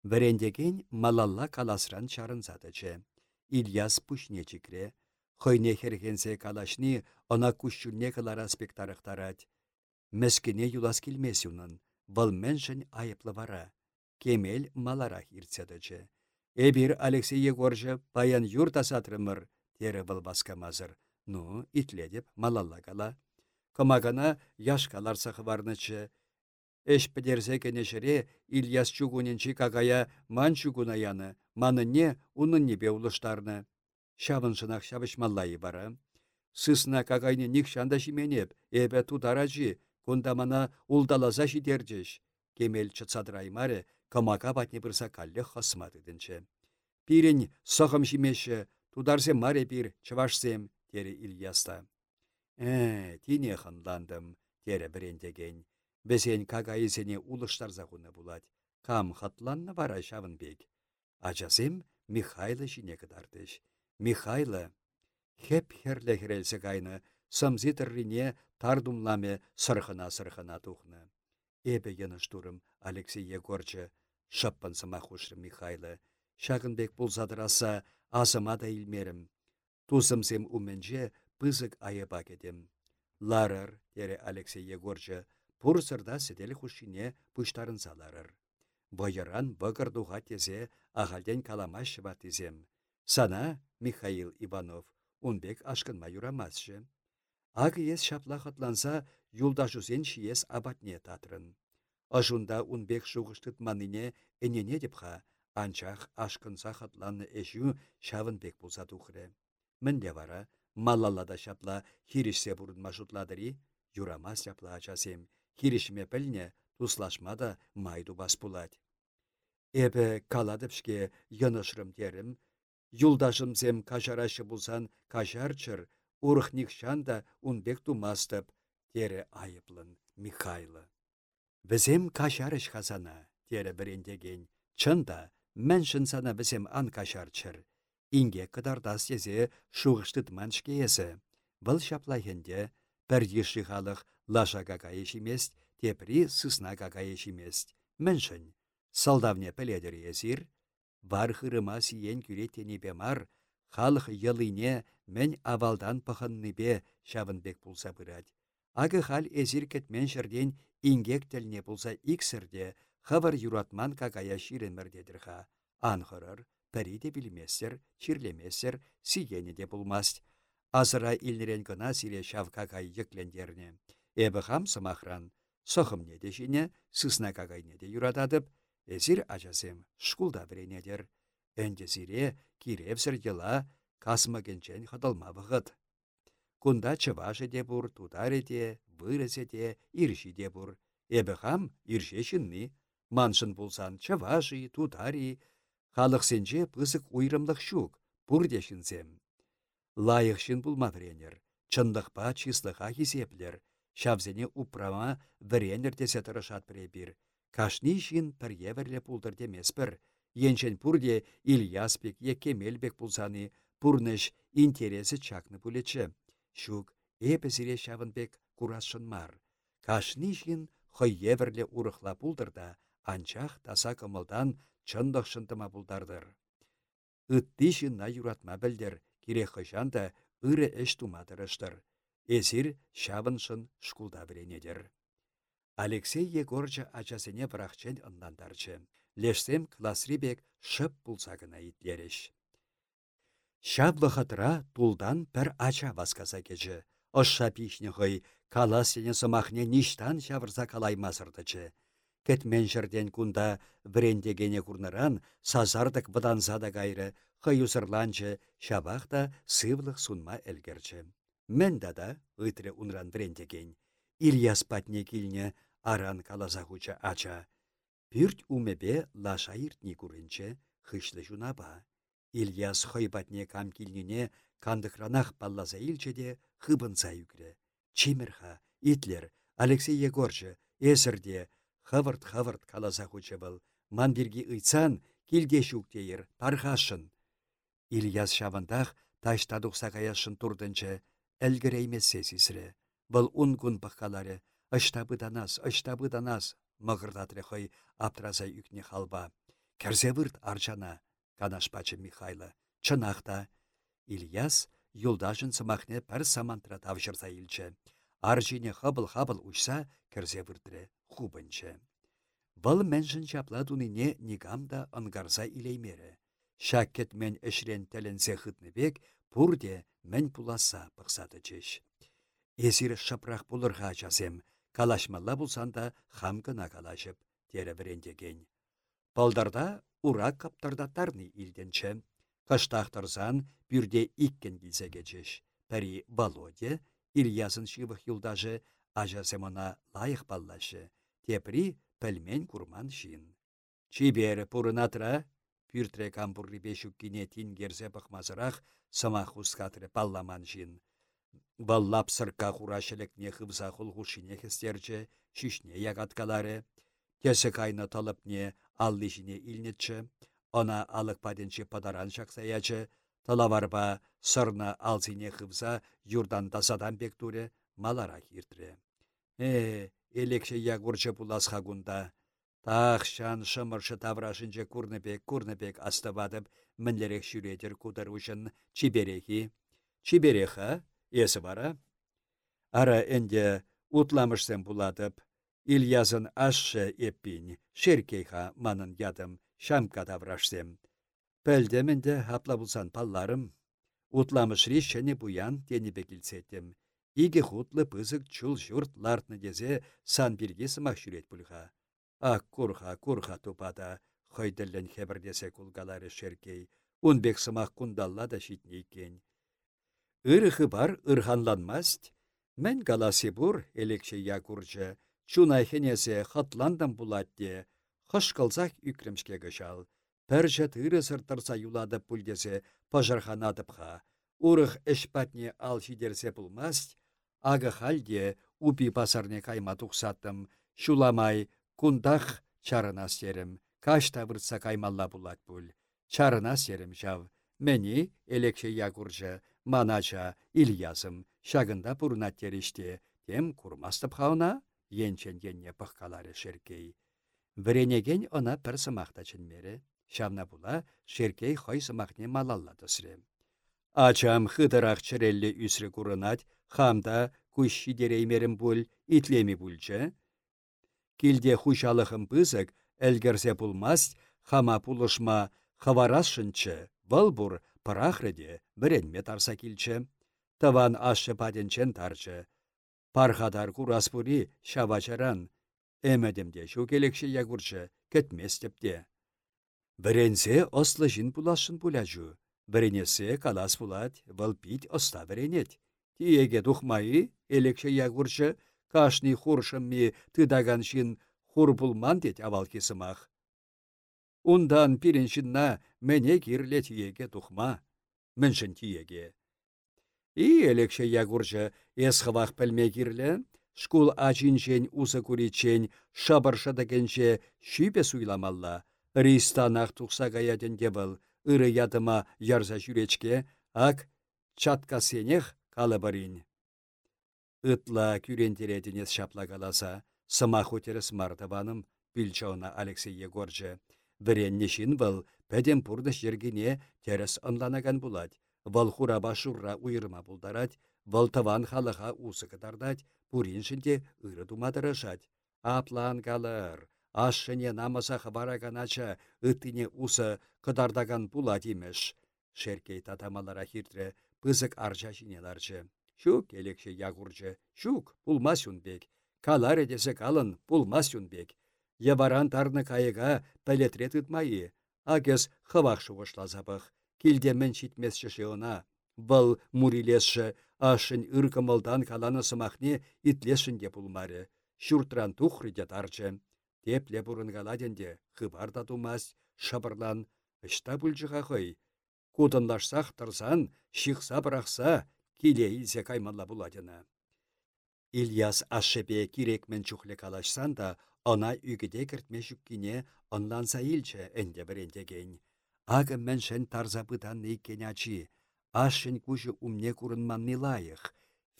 Speaker 1: Врендеген малалла каласран чарынсадычы. Ильяс пушне чикре, хойне херхенсе калашни она кушчулне калара спектарықтарать. Мәскене юлас келмес юнын, бұл мэншін айыплы вара. Кемел маларах иртседычы. Эбир Алексей Егоржы паян юрта сатрымыр, тері бұл баскамазыр. Ну, итледіп малалла кала. Комагана яшкалар сақыварнычы. Эш підерзе кенешіре Ильяс чугуненчі какая ман чугуна яны, манынне небе улыштарны. Шавын шынақ маллайы бара. Сысна какайны ник шанда жименеп, эбе тударажи, кунда мана улдалаза жидерджеш. Кемел чыцадраймаре, камака батне бірса калле хасмадыдынче. Пирен сохым жимеші, тударзе маре пир, чывашсем, тері Ильяста. Ә, тине ханландым, тере бірендеген. Бесен кагайысене улыштарза хуны булать. Кам хатланны бара бек. Ачасем Михайлы жіне кыдардыш. Михайлы, хеп херле херелсе кайны, самзитыррине тардумламе сырхына-сырхына тухны. Эбе йыныш турым Алексей Егорчы, шаппан сыма хушры Михайлы. Шағынбек бұлзадыраса, азыма да илмерім. Тузымсем уменже пызык айыба кетем. Ларыр, тере Алексей Егорчы, пұрсырда седелі хушине пұштарын саларыр. Бойыран бұғырдуға тезе ағалден каламаш шыва тезем. Сана Михаил Иванов, унбек ашкынма юрамасшы. Ағы ес шапла хатланса, юлдашузен шиес абатне татрын. Ажунда унбек шуғыштыт маныне әнене депха, анчах ашкынса хатланны эшю шавынбек болса тухры. Мінде вара, малаллада шапла бұрынма жұтладыри, юрамас шапла хиришме пілне туслашма да майду бас пулать. Эбі каладыпшке йынышрым терім, юлдашымсем кажарашы бұлсан кажарчыр, урықник шанда унбек тумастып, тере айыплын Михайлы. Бізем кашарыш хазана, тере бірендеген, чында, мәншін сана бізем ан кашарчыр, инге кыдардас езе шуғыштыдман шкейесі. Бұл шаплайхенде бір еші лаша емест, тепри сысна какайыш емест. Міншін, салдавне піледір езір, бар хырыма сиен күретені бемар, халық йылыне мен авалдан пахынныбе шавынбек пулса бұрад. Ағы хал езір кетмен шырден ингек тіліне пулса иксірде, хавар юратман какая ширенмір ха. Анхырыр, пәрі де білмесір, чирлемесір, сиені де бұлмаст. Азыра илнерен гына сире кай еклендерне. Эбі хам сымахран, сохымне де жіне, сысна кагайне де юратадып, эзір ажасем шкулда біренедер. Әнде сире кирепсір ела касмагенчен хадалма бұғыд. Кунда чывашы де бұр, тударе де, вырысе де, ирші де бұр. Эбі хам ирше шынны. Маншын бұлсан чывашы, тудари, Халық сенже пызык уйрымлық шук, бұрдешінсем. Лайықшын бұлма вренер, чындықпа числыға шавзене управа вренер десе тұрышат бір. Кашни шин пір еверле пулдыр демес бір. Еншен пурде Ильяспек екемелбек пулсаны пурныш интересі чакны пулечі. Шук эпізіре шавынбек курасшын мар. Кашни шин хой еверле урықла пулдырда, анчах таса кымылдан чындық шынтыма бұлдардыр. Үтті на юратма білдір, кире хышанда ыры әш тумадырыштыр. Эзір шабыншын шкулда біренедір. Алексей Егорча ачасыне бірақчен ындандарчы. Лешсем классрибек шып бұлсағына итлереш. Шаблы хатыра тулдан пір ача басқаса кечі. Ошша пишне хой, каласыне сымахне ништан шавырса калаймасырдычы. Кәтмен жерден кунда врендегене курныран сазардық бұданса да кайры, хыюсырланчы, шабақ та сывлық сунма әлгерчі. Мен да ытры унран. Ильяс патне килне аран калаза хуча ача. Пүрт умебе лаша иртні курынчы, хышлы жунаба. Ильяс хойбатне кам килніне кандықранақ паллаза илчеде хыбынса юкре. Чимірха, итлер, Алексей Егорчы, эсірде, хывырт-хывырт каласа хучы был. Ман бирги ыйцан, килге шуктейір, пархашын. Ильяс шавындах ташта тухса каяшын әлгіреймесе сесірі. Бұл ун күн пыққалары, ыштабы данас, ыштабы данас, мығырдатры хой аптразай үкне халба. Кәрзе вырт арчана, канашпачы Михайлы, чынақта. Ильяс юлдашын сымахне пір самантра тавшырса илчі. Аржине хабыл-хабыл ұшса, кәрзе выртры хубынчы. Бұл мәншін чапла дунине нигамда ынгарса илеймері. Шаккет мен әшрен тәленсе бек, пурде мән пуласа пықсады чеш. Эзір шапрақ бұлырға жазем, калашмалла бұлсанда хамкына калашып, тері бірендеген. Палдарда ура каптардаттарны илденче. Каштақтырзан бюрде иккен килсе кечеш. Пәри Володя, Ильясын шивых юлдажы, ажасемона лайық баллашы. Тепри пәлмен курман шин. Чибері пурынатра, пюртре кампурри бешук кине тингерзе пахмазырақ, сымақ ускатры палламан шин. Баллап сырка хурашылыкне хыбза хулхушине хестерче, шишне ягаткалары, тесі кайны талыпне аллишине илнетче, она алық паденче падаран шақсаячы, талаварба сырна хыбза юрдан тасадан бектуре малара хиртре. Э, элекше ягурчы пулас хагунда. Тах шан шымыршы таврашынче курныбек, курныбек астывадып, мінлерек шүретер кудар ушын чиберехи. Чибереха, есі бара. Ара энде утламышсен буладып, Ильязын ашшы эппин, шеркейха манын ядым, шамка таврашсем. Пәлдемінде хапла булсан палларым. Утламыш решені буян тені бекілсеттім. Иге хутлы пызык чул журт лартны дезе сан бирге сымақ жүрет бұлға. Ак курха, курха тупада, хойділін хебірдесе кулгалары шеркей, унбек сымақ кундалла да шитне екен. Бар ырханланмаст, мән галаси бур элекше якуржы, чунайхенесе хатландам булатте, хышқылзақ үкремшке гышал. Пәржі тыры сыртырса юлады пульдесе пажарханатыпха. Урых эшпатне ал шидерсе пулмаст, Ага халде упи пасарне кайма тухсаттым, шуламай кундах чарына серім, кашта выртса каймалла булат пул. Чарына серім жав, мені элекше ягуржы, манача, Ильязым, шагында пурнат теріште, тем курмастып хауна, енчен енне пыққалары шеркей. Віренеген она пір сымақта чынмері, шавна була шеркей хой сымақне малаллады сірем. Ачам хыдырақ чыреллі үсірі курынат, хамда күші дереймерім бұл итлеми бүлчі. Килде хушалықым пызык, әлгерсе пулмаст, хама пулышма хаварасшынчы, бұл бұр парахрыде біренме тарса килчі. Таван ашы паденчен тарчы. Пархадар кураспури шавачаран. Әмәдімде шу келекші ягурчы, кетместепте. Біренсе ослы жин пулашын пулажу. Біренесе калас пулат, бұл пит оста біренет. Тиеге тухмайы, элекше ягурчы, кашни хуршымми тыдаган шин хур булман дет авал кесымах. Ундан пиреншинна мене кирле тиеге тухма, міншін тиеге. И элекше ягурчы эсхывах пәлме кирле, шкул ачинчен усы куричен дегенче шипе суйламалла. Ристанах тухса гаяден дебыл, ыры ядыма ярза жүречке, ак чатка сенех калыбырин. Ытла күрентеретінес шапла каласа, сыма хутерес мартываным, пилчауна Алексей Егоржы. Бірен нешін был, пәдем пұрдыш жергене терес ынланаган булать. Вăл хураба шурра уйырма булдарать, вăл тыван халыха усы кытардать, пуриншінде ыры думадырышать. Аплан калыр, ашшыне намаса хабараганача ытыне усы кыдардаган булать имеш. Шеркей татамалара хиртре пызык арча шинеларчы. Шук элекше ягурчы, шук пулмас юнбек. Калар edесе калын пулмас юнбек. Яваран тарны кайыга пәлетре тытмайы. Агес хывақ шуғышлазапық. Килдемен шитмесші шеуна. Бұл мурилесші ашын ыркымылдан каланы сымахне итлешінде пулмары. Шуртран тухры тарчы. Тепле бұрынгаладенде хыбарда тумас, шабырлан, ішта бүлжіға хой. Кудынлашсақ тұрсан, шықса бірақса, келе илсе каймалла бұладына. Ильяс ашшепе кирекмен чухле калашсан да, Она үгіде кіртме жүккіне онланса илчі әнде бірендеген. Ағы мәншен тарза бұдан нейкен ачи. Ашын күші умне күрінманны лайық.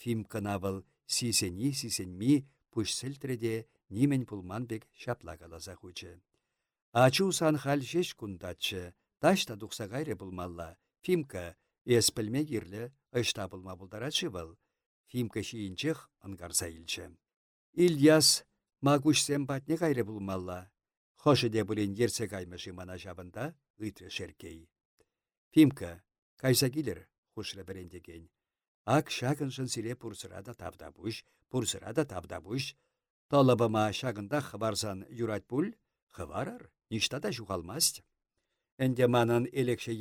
Speaker 1: Фим кынавыл сисені-сисенми пүшсілтіреде нимен бек шапла каласа хучы. Ачу сан хал жеш кундатчы, ташта дұқса ғайры бұлмалла. Фимка, ес пілме ұшта бұлма бұлдарачы был. Фимка шиінчех ынгарса илчі. Ильяс Магушсем патне кайры булмалла. Хошы де бұлін ерсе каймышы мана жабында ытры шеркей. Фимка, кайса келер, хушры бірендеген. Ак шагыншын силе пурсырада табдабуш, пурсырада табдабуш. Толыбыма шагында хварсан юрать пуль, хварар, ништа да жуғалмаст. Энде манын элекше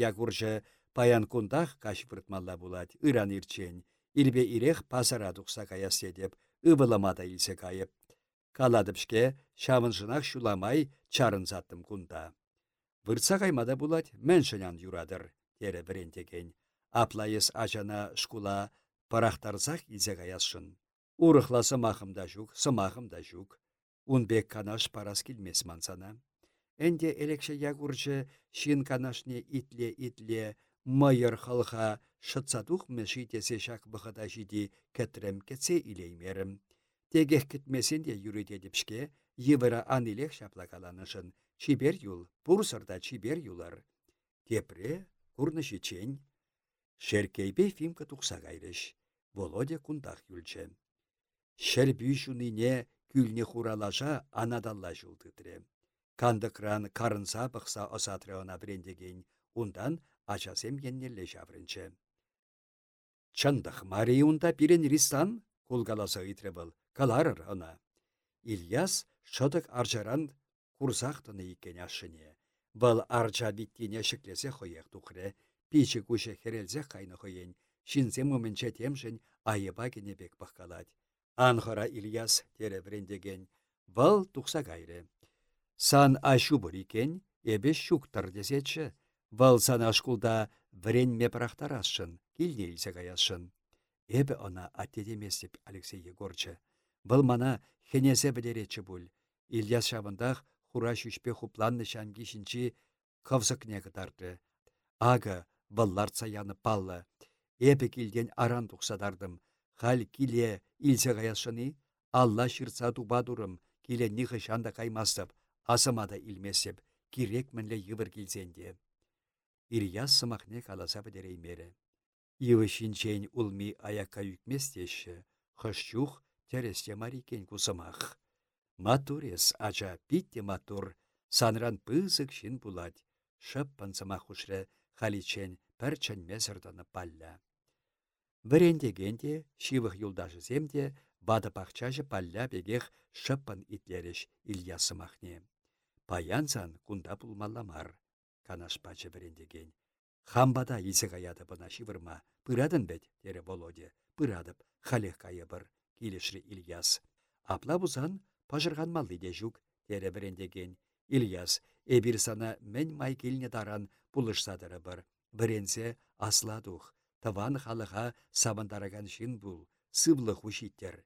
Speaker 1: паян кундах каш пыртмалла булать, ыран ирчен, илбе ирех пазара тухса каяс деп, ыбыламада илсе кайып. Каладыпшке шавыншынақ шуламай чарын заттым кунда. Вырца каймада булать мэншынян юрадыр, тере бірентеген. Аплайыз ажана шкула парақтарзақ изе каясшын. Урықла сымахымда жүк, сымахымда жүк. Унбек канаш парас келмес мансана. Энде элекше ягурчы шин канашне итле-итле майыр халха шытсадух мәші тесе шак бұқыда жиди кәтірім кетсе илеймерім. Тегех кітмесен де юридедіпшке, евыра анилех шаплакаланышын. Чибер юл, пурсырда чибер юлар. Тепре, курнышы чень. Шеркейбе фимка тұқса кайрыш. Володя кундах юлчы. Шербүй шунине күлне хуралаша анадалла жылдыдыры. Кандыкран карынса бұқса осатры она брендеген, ундан ачасем еннелле жаврынчы. Чындық Мариунда пирен ристан, кулгаласа итрі был, каларыр ына. Ильяс шыдық аржаран курсақтыны икен ашыне. Бұл аржа биттине шіклесе хойек тұқыры, пичі күші херелзе қайны хойен, шинзе мұмінче темшін айыба бек баққалад. Анхара Ильяс тере брендеген, бұл тұқса гайры. Сан ашу бір икен, ебе шуктыр десетші, бұл сан ашкулда врен мепрахтар асшын, килне илсе гаясшын. Эбі она аттедемес Алексей Егорчы. Бұл мана хенесе білеретші бұл. Ильяс шабындақ хура шүшпе хупланны шанги шинчи кывзыкне кытарды. Ага валларца яны паллы. Эпі келден аран тұқсадардым. Хал киле илсе ғаясшыны, Алла шырца тубадурым, киле ниғы шанда каймастып, асымада илмесіп, кирек мінлі йывыр келзенде. Ильяс сымақне каласа бідереймері. Йывы шинчен улми аяка юкместеші, хышчух тәресте марикен кусымах. Матурес ача питте матур, санран пызык шин булать, шып пынсымах ушры халичен пәрчен месірдіні палля. Вірендегенде, шивых юлдашы земде, бады пахчажы палля бегех шыппын итлеріш Ильясымахне. Паянсан кунда пулмалламар, канаш пачы вірендеген. Хамбада исе каяды бына шивырма, пырадын бет, тере Володя, пырадып, халех кайыбыр илешри Ильяс. Апла бузан пажырған малли де жүк, тере бірендеген. Ильяс, эбір сана мен май келіне даран пулышсадыры бір. Біренсе асладух, таван халыға сабандараган шин бұл, сывлы хушиттер.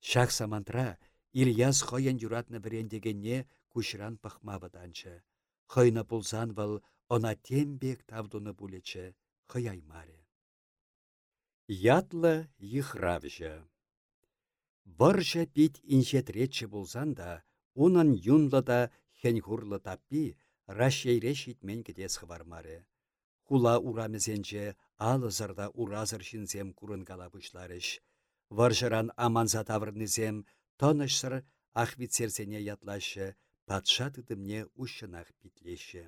Speaker 1: Шақ самантра Ильяс хойын юратны бірендегенне күшран пахмабыданчы. Хойна пулсан бұл она тембек тавдуны булечі, хыяймаре. Ятлы йхравжы. Варжа пит иншетретші болсан да, унын юнлы да хенхурлы таппи, рашейре шитмен кедес хвармары. Хула урамезенче алызырда уразыр шинзем курын калапышларыш. Варжыран аманза таврнызем тонышсыр ахвицерсене ятлашы, патша тыдымне ушынақ битлеші.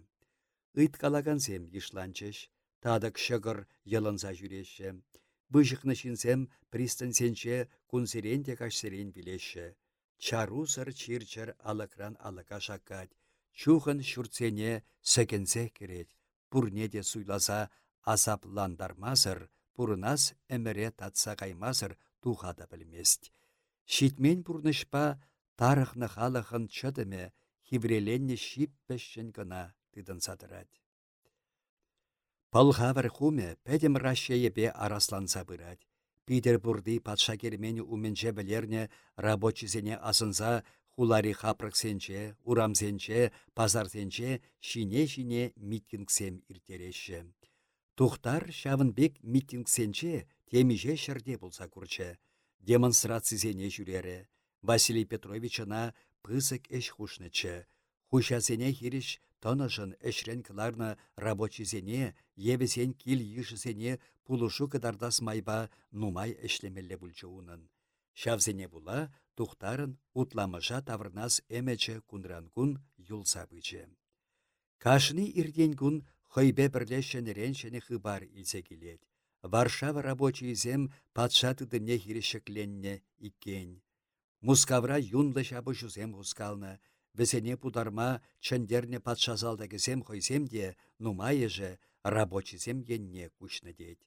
Speaker 1: Ыт калагансем ишланчыш, тадык шығыр йылынса жүреші. Бұжықны шинсем пристансенче кунсерен те кашсерен билеші. Чарусыр чирчір алыкран алыка шаккать. Чухын шурцене сәкенсе керет. Пурне де суйласа азапландармазыр, пурнас әміре татса каймазыр тухада білмест. Шитмен пурнышпа тарықны халықын чыдыме, хивреленне шиппешшін гына тыдын садырать. Палхавар хуме пәдім бе арасланса бұрад. Петербурды патша кермені уменже білерне рабочизене асынса Хулари хапрыксенче, урамсенче, пазарсенче шине-шине митингсем иртереші. Тухтар шавынбек митингсенче темиже шырде болса күрчі. Демонстрацизене жүрері. Василий Петровичына пысык эш хушнычы. Хушасене хириш тонышын эшрен кыларны рабочизене, евесен кил йышысене пулушу кыдардас майба нумай эшлемелле бүлчі унын. Шавзене була, тухтарын утламыша таврнас эмече кунран юлса бычы. Кашни ирден кун хойбе бірлешшенерен шені хыбар илсе келет. Варшава рабочий зем патша тыдыне хирешекленне иккен. Мускавра юнлы шабы жузем хускалны, весене пударма чендерне патшазалда кезем хойсем де, нумайыжы рабочизем енне кучны деть.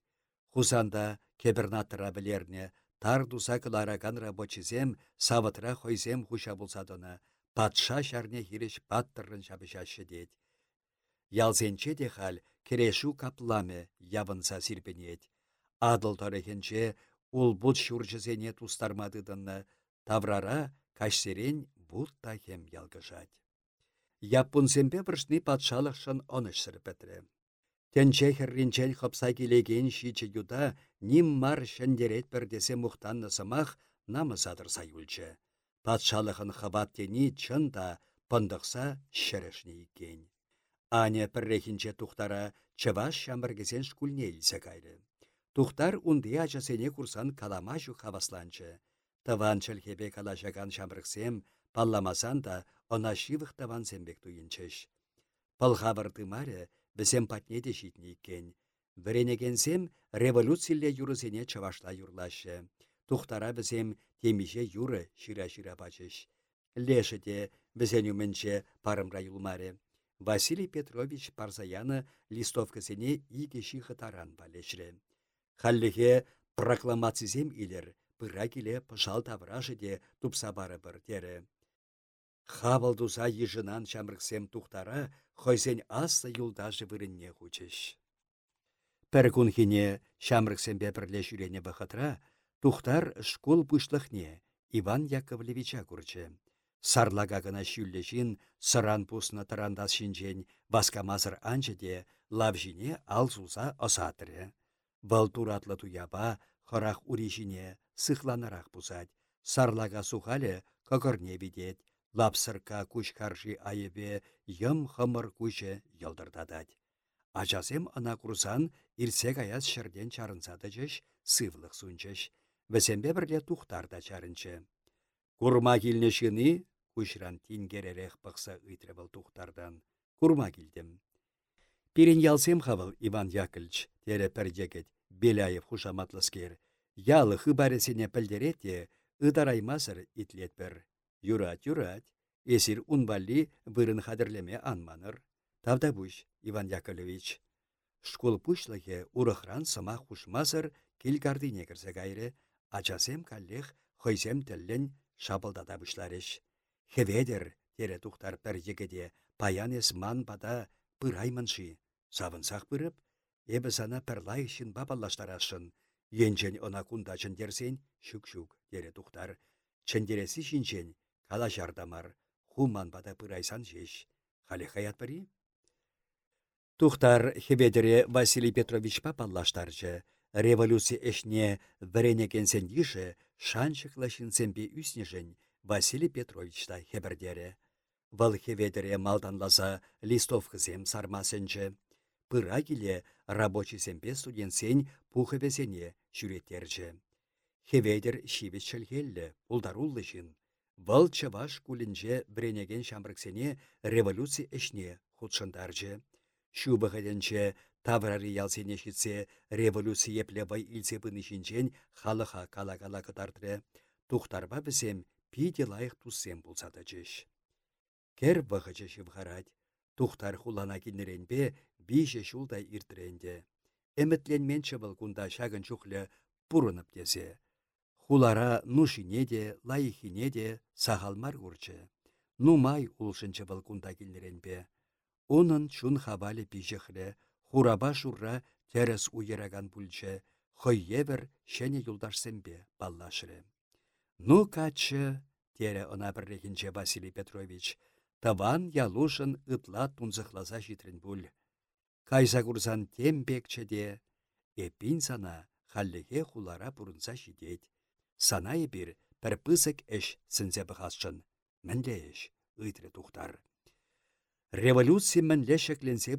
Speaker 1: Хузанда кебернатыра білерне, тар дуса кылараган рабочизем савытра хойсем хуша булсадына, патша шарне хиреш паттырын шабышашы деть. Ялзенче де хал керешу капламе явынса сирпенет. Адыл торехенче ул бұд шуржызене тустармадыдынны, таврара кашсерен та хем ялгышать. Япунсемпе біршні патшалықшын оныш сірпетірі. Тенче херринчен хопса келеген шиче юда ним мар шендерет бірдесе мұқтанны сымақ намыс адырса юлчы. Патшалықын хабат тені чында пындықса шерешне екен. Аня піррехінче тухтара чываш шамбіргізен шкульне илсе кайры. Тухтар унды ачасене курсан каламашу хавасланчы. Таван чәлхебе калашаган шамбіргсем, палламасан да она шивых таван сембек туйынчыш. Пылхавыр тымаре бізем патне де житні иккен. Віренегенсем революцийле юрысене чавашла юрлашы. Тухтара бізем темиже юры шира-шира бачыш. Леші де бізен үмінче парымра юлмаре. Василий Петрович парзаяны листовкасене игеші хытаран балешрі. Халлихе прокламацизем илер, пыра келе пышал тавражы де тупса бары бір тере. Хавалдуза ежынан шамрыксем тухтара, хойсен асты юлдажы вырынне хучыш. Пір күнхіне шамрыксембе бірле жүрене бұқытра, тухтар школ пұшлықне Иван Яковлевича күрчі. Сарлага гына шүллешін сыран пусна тарандас шинчен баскамазыр анчыде лавжине алзуза осатыры. Вăл туратлы туяпа хăрах уришине сыхланарақ пусать. Сарлага сухале кăкăрне видет. Лапсырка куш карши айыбе йым хымыр куче йылдыртатать. Ачасем ына курсан ирсе каяс çрден чарынсады жеш сывлық сунчеш. Весембе бірле тухтарда чарынчы. Курма килнешіні Кушран тингеререх пықса ыйтры был тухтардан. Курма килдем. Пирен ялсем хавал Иван Яковлевич, тере пәрдекет, Беляев хушаматлыскер. Ялы хыбаресене пілдерете, ыдараймасыр итлетпір. Юрат, юрат, эсир унбалли вырын хадырлеме анманыр. Тавда буш, Иван Яковлевич. Школ пушлыхе урыхран сама хушмасыр килгардине кірсе гайры, ачасем каллех хойсем тіллен шабылдада бұшларыш. Хеведер, тере тухтар пір егеде, паянес ман бада пыраймынши. Савынсақ пырып, ебі сана пірлай. Енчен она кунда чендерсен, шук-шук, тере тухтар. Чендересі шинчен, кала жардамар, хуман бада пырайсан жеш. Халі хаят пірі? Тухтар хеведере Василий Петрович папаллаштарчы. Революция эшне віренекенсен еші, шанчықлашынсенбе үснежен, Василий Петрович та хебірдері. Вăл хеведере малданласа листовкысем сармасенче. Пыра келе рабочийсемпе студентсен пухывесене жүреттерчі. Хеведер шивет шелхеллі, улдаруллы жын. Вăл чаваш бренеген шамрыксене революция эшне худшындарчы. Шубығыденче таврари ялсене шитсе революция епле вай илсе пынышинчен халыха кала-кала кытартры. Тухтарба бізем пиде лайық туссем болсады жеш. Кер вғычы шывғарад, тухтар хулана бе бейші шулдай иртіренде. Әмітленмен чывыл күнда шагын чухлі пұрынып десе. Хулара нушине де, лайықине де сағалмар үрчі. Нумай улшынчы был күнда бе. Унын чун хабалі бейжіхлі, хураба шурра терес уйыраган бүлчі, хой евер шәне юлдашсембе баллашыры. Ну качы тере бірлегінче Василий Петрович. Таван ялушын ытла тунзықласа житрін. Кайса курсан тембекчеде, эпин сана халлеге хулара бұрынса жидет. Санай бір пір пысык әш сінзе бұғасшын. Мінле әш, ыйтры тухтар. Революция мінле шекленсе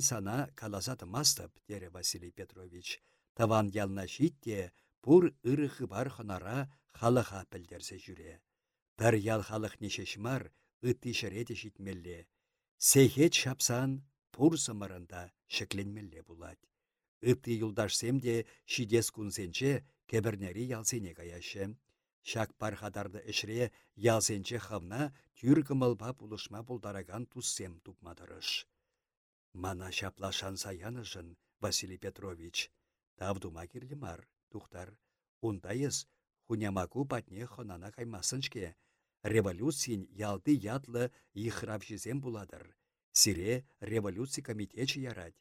Speaker 1: сана калазаты мастып, дере Василий Петрович. Таван ялна житте, пур ырығы бар хонара халыға пілдерсе жүре. Бір ял халық нешешмар, ытты шыреде житмелле. Шапсан, пур сымырында шекленмелле булать. Ытты юлдашсем де шидес кунсенче кебірнері ялсене каяшы. Шак пархадарды ішре ялсенче хавна тюргымылба пулышма булдараган туссем тупмадырыш. Мана шаплашан саянышын, Василий Петрович. Тавдума кирлі мар, тухтар. Ундайыз, хунямаку патне хонана каймасыншке. Революциян ялды ятлы ихрав жезем буладыр. Сире революция комитечі ярать.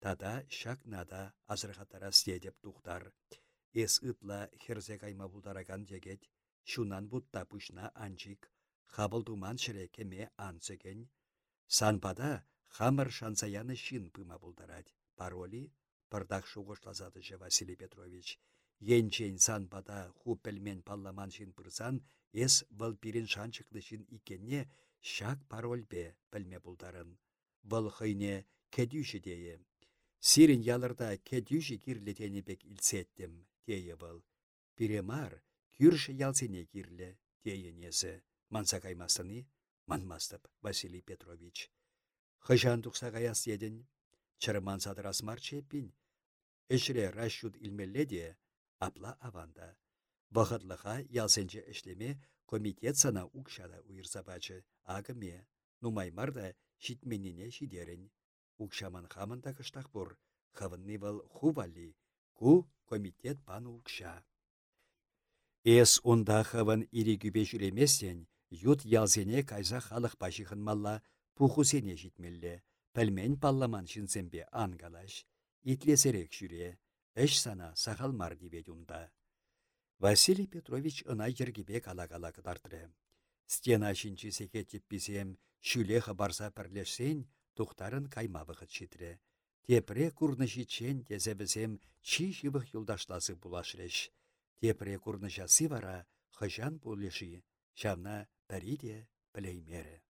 Speaker 1: Тада шак нада азырғатара седеп тухтар. Эс ытла херзе кайма булдараган дегет, шунан бутта пушна анчик, хабыл думан шыре кеме анцеген. Санпада хамыр шансаяны шин пыма. Пароли пырдақ шуғышлазады же Василий Петрович. Енчен санпада ху пельмен палламан шин пырсан, эс вăл пирен шанчыклы шин икенне шак парольбе пілме булдарын. Вăл хыйне кедюші дее. Сирин ялырда кедюші кирлетені бек илсеттім, дее вăл. Пиремар, кюрші ялсене кирле, дее несі. Манса каймасыны, манмастып Василий Петрович. Хыжан тұқса қаяс едін, чырман садырас марчеппин. Эшре расчут илмелле де, апла аванда. Вахытлыға ялсенче эшлеме комитет сана укшада уйырсабачы, агыме, нумаймарда шитменіне шидерін. Укшаман хамында кыштақ бұр, хавынны вал хували, ку комитет пан укша. Эс онда хавын ири күбе жүремесен, ют ялзене кайза халық башығын малла пухусене житмелле, пәлмен палламан шинсембе ангалаш, итлесерек жүре, әш сана сағалмар дебет. Василий Петрович ына ергебе кала-кала кыдартыры. Стена шинчи секетіп бізем, шүлеха барса пірлешсен, тухтарын кайма вғыт шитре. Тепре курны житчен тезе бізем чи живых юлдашласы булашреш. Тепре курны жасы вара хыжан булеши, шавна пәриде білеймері.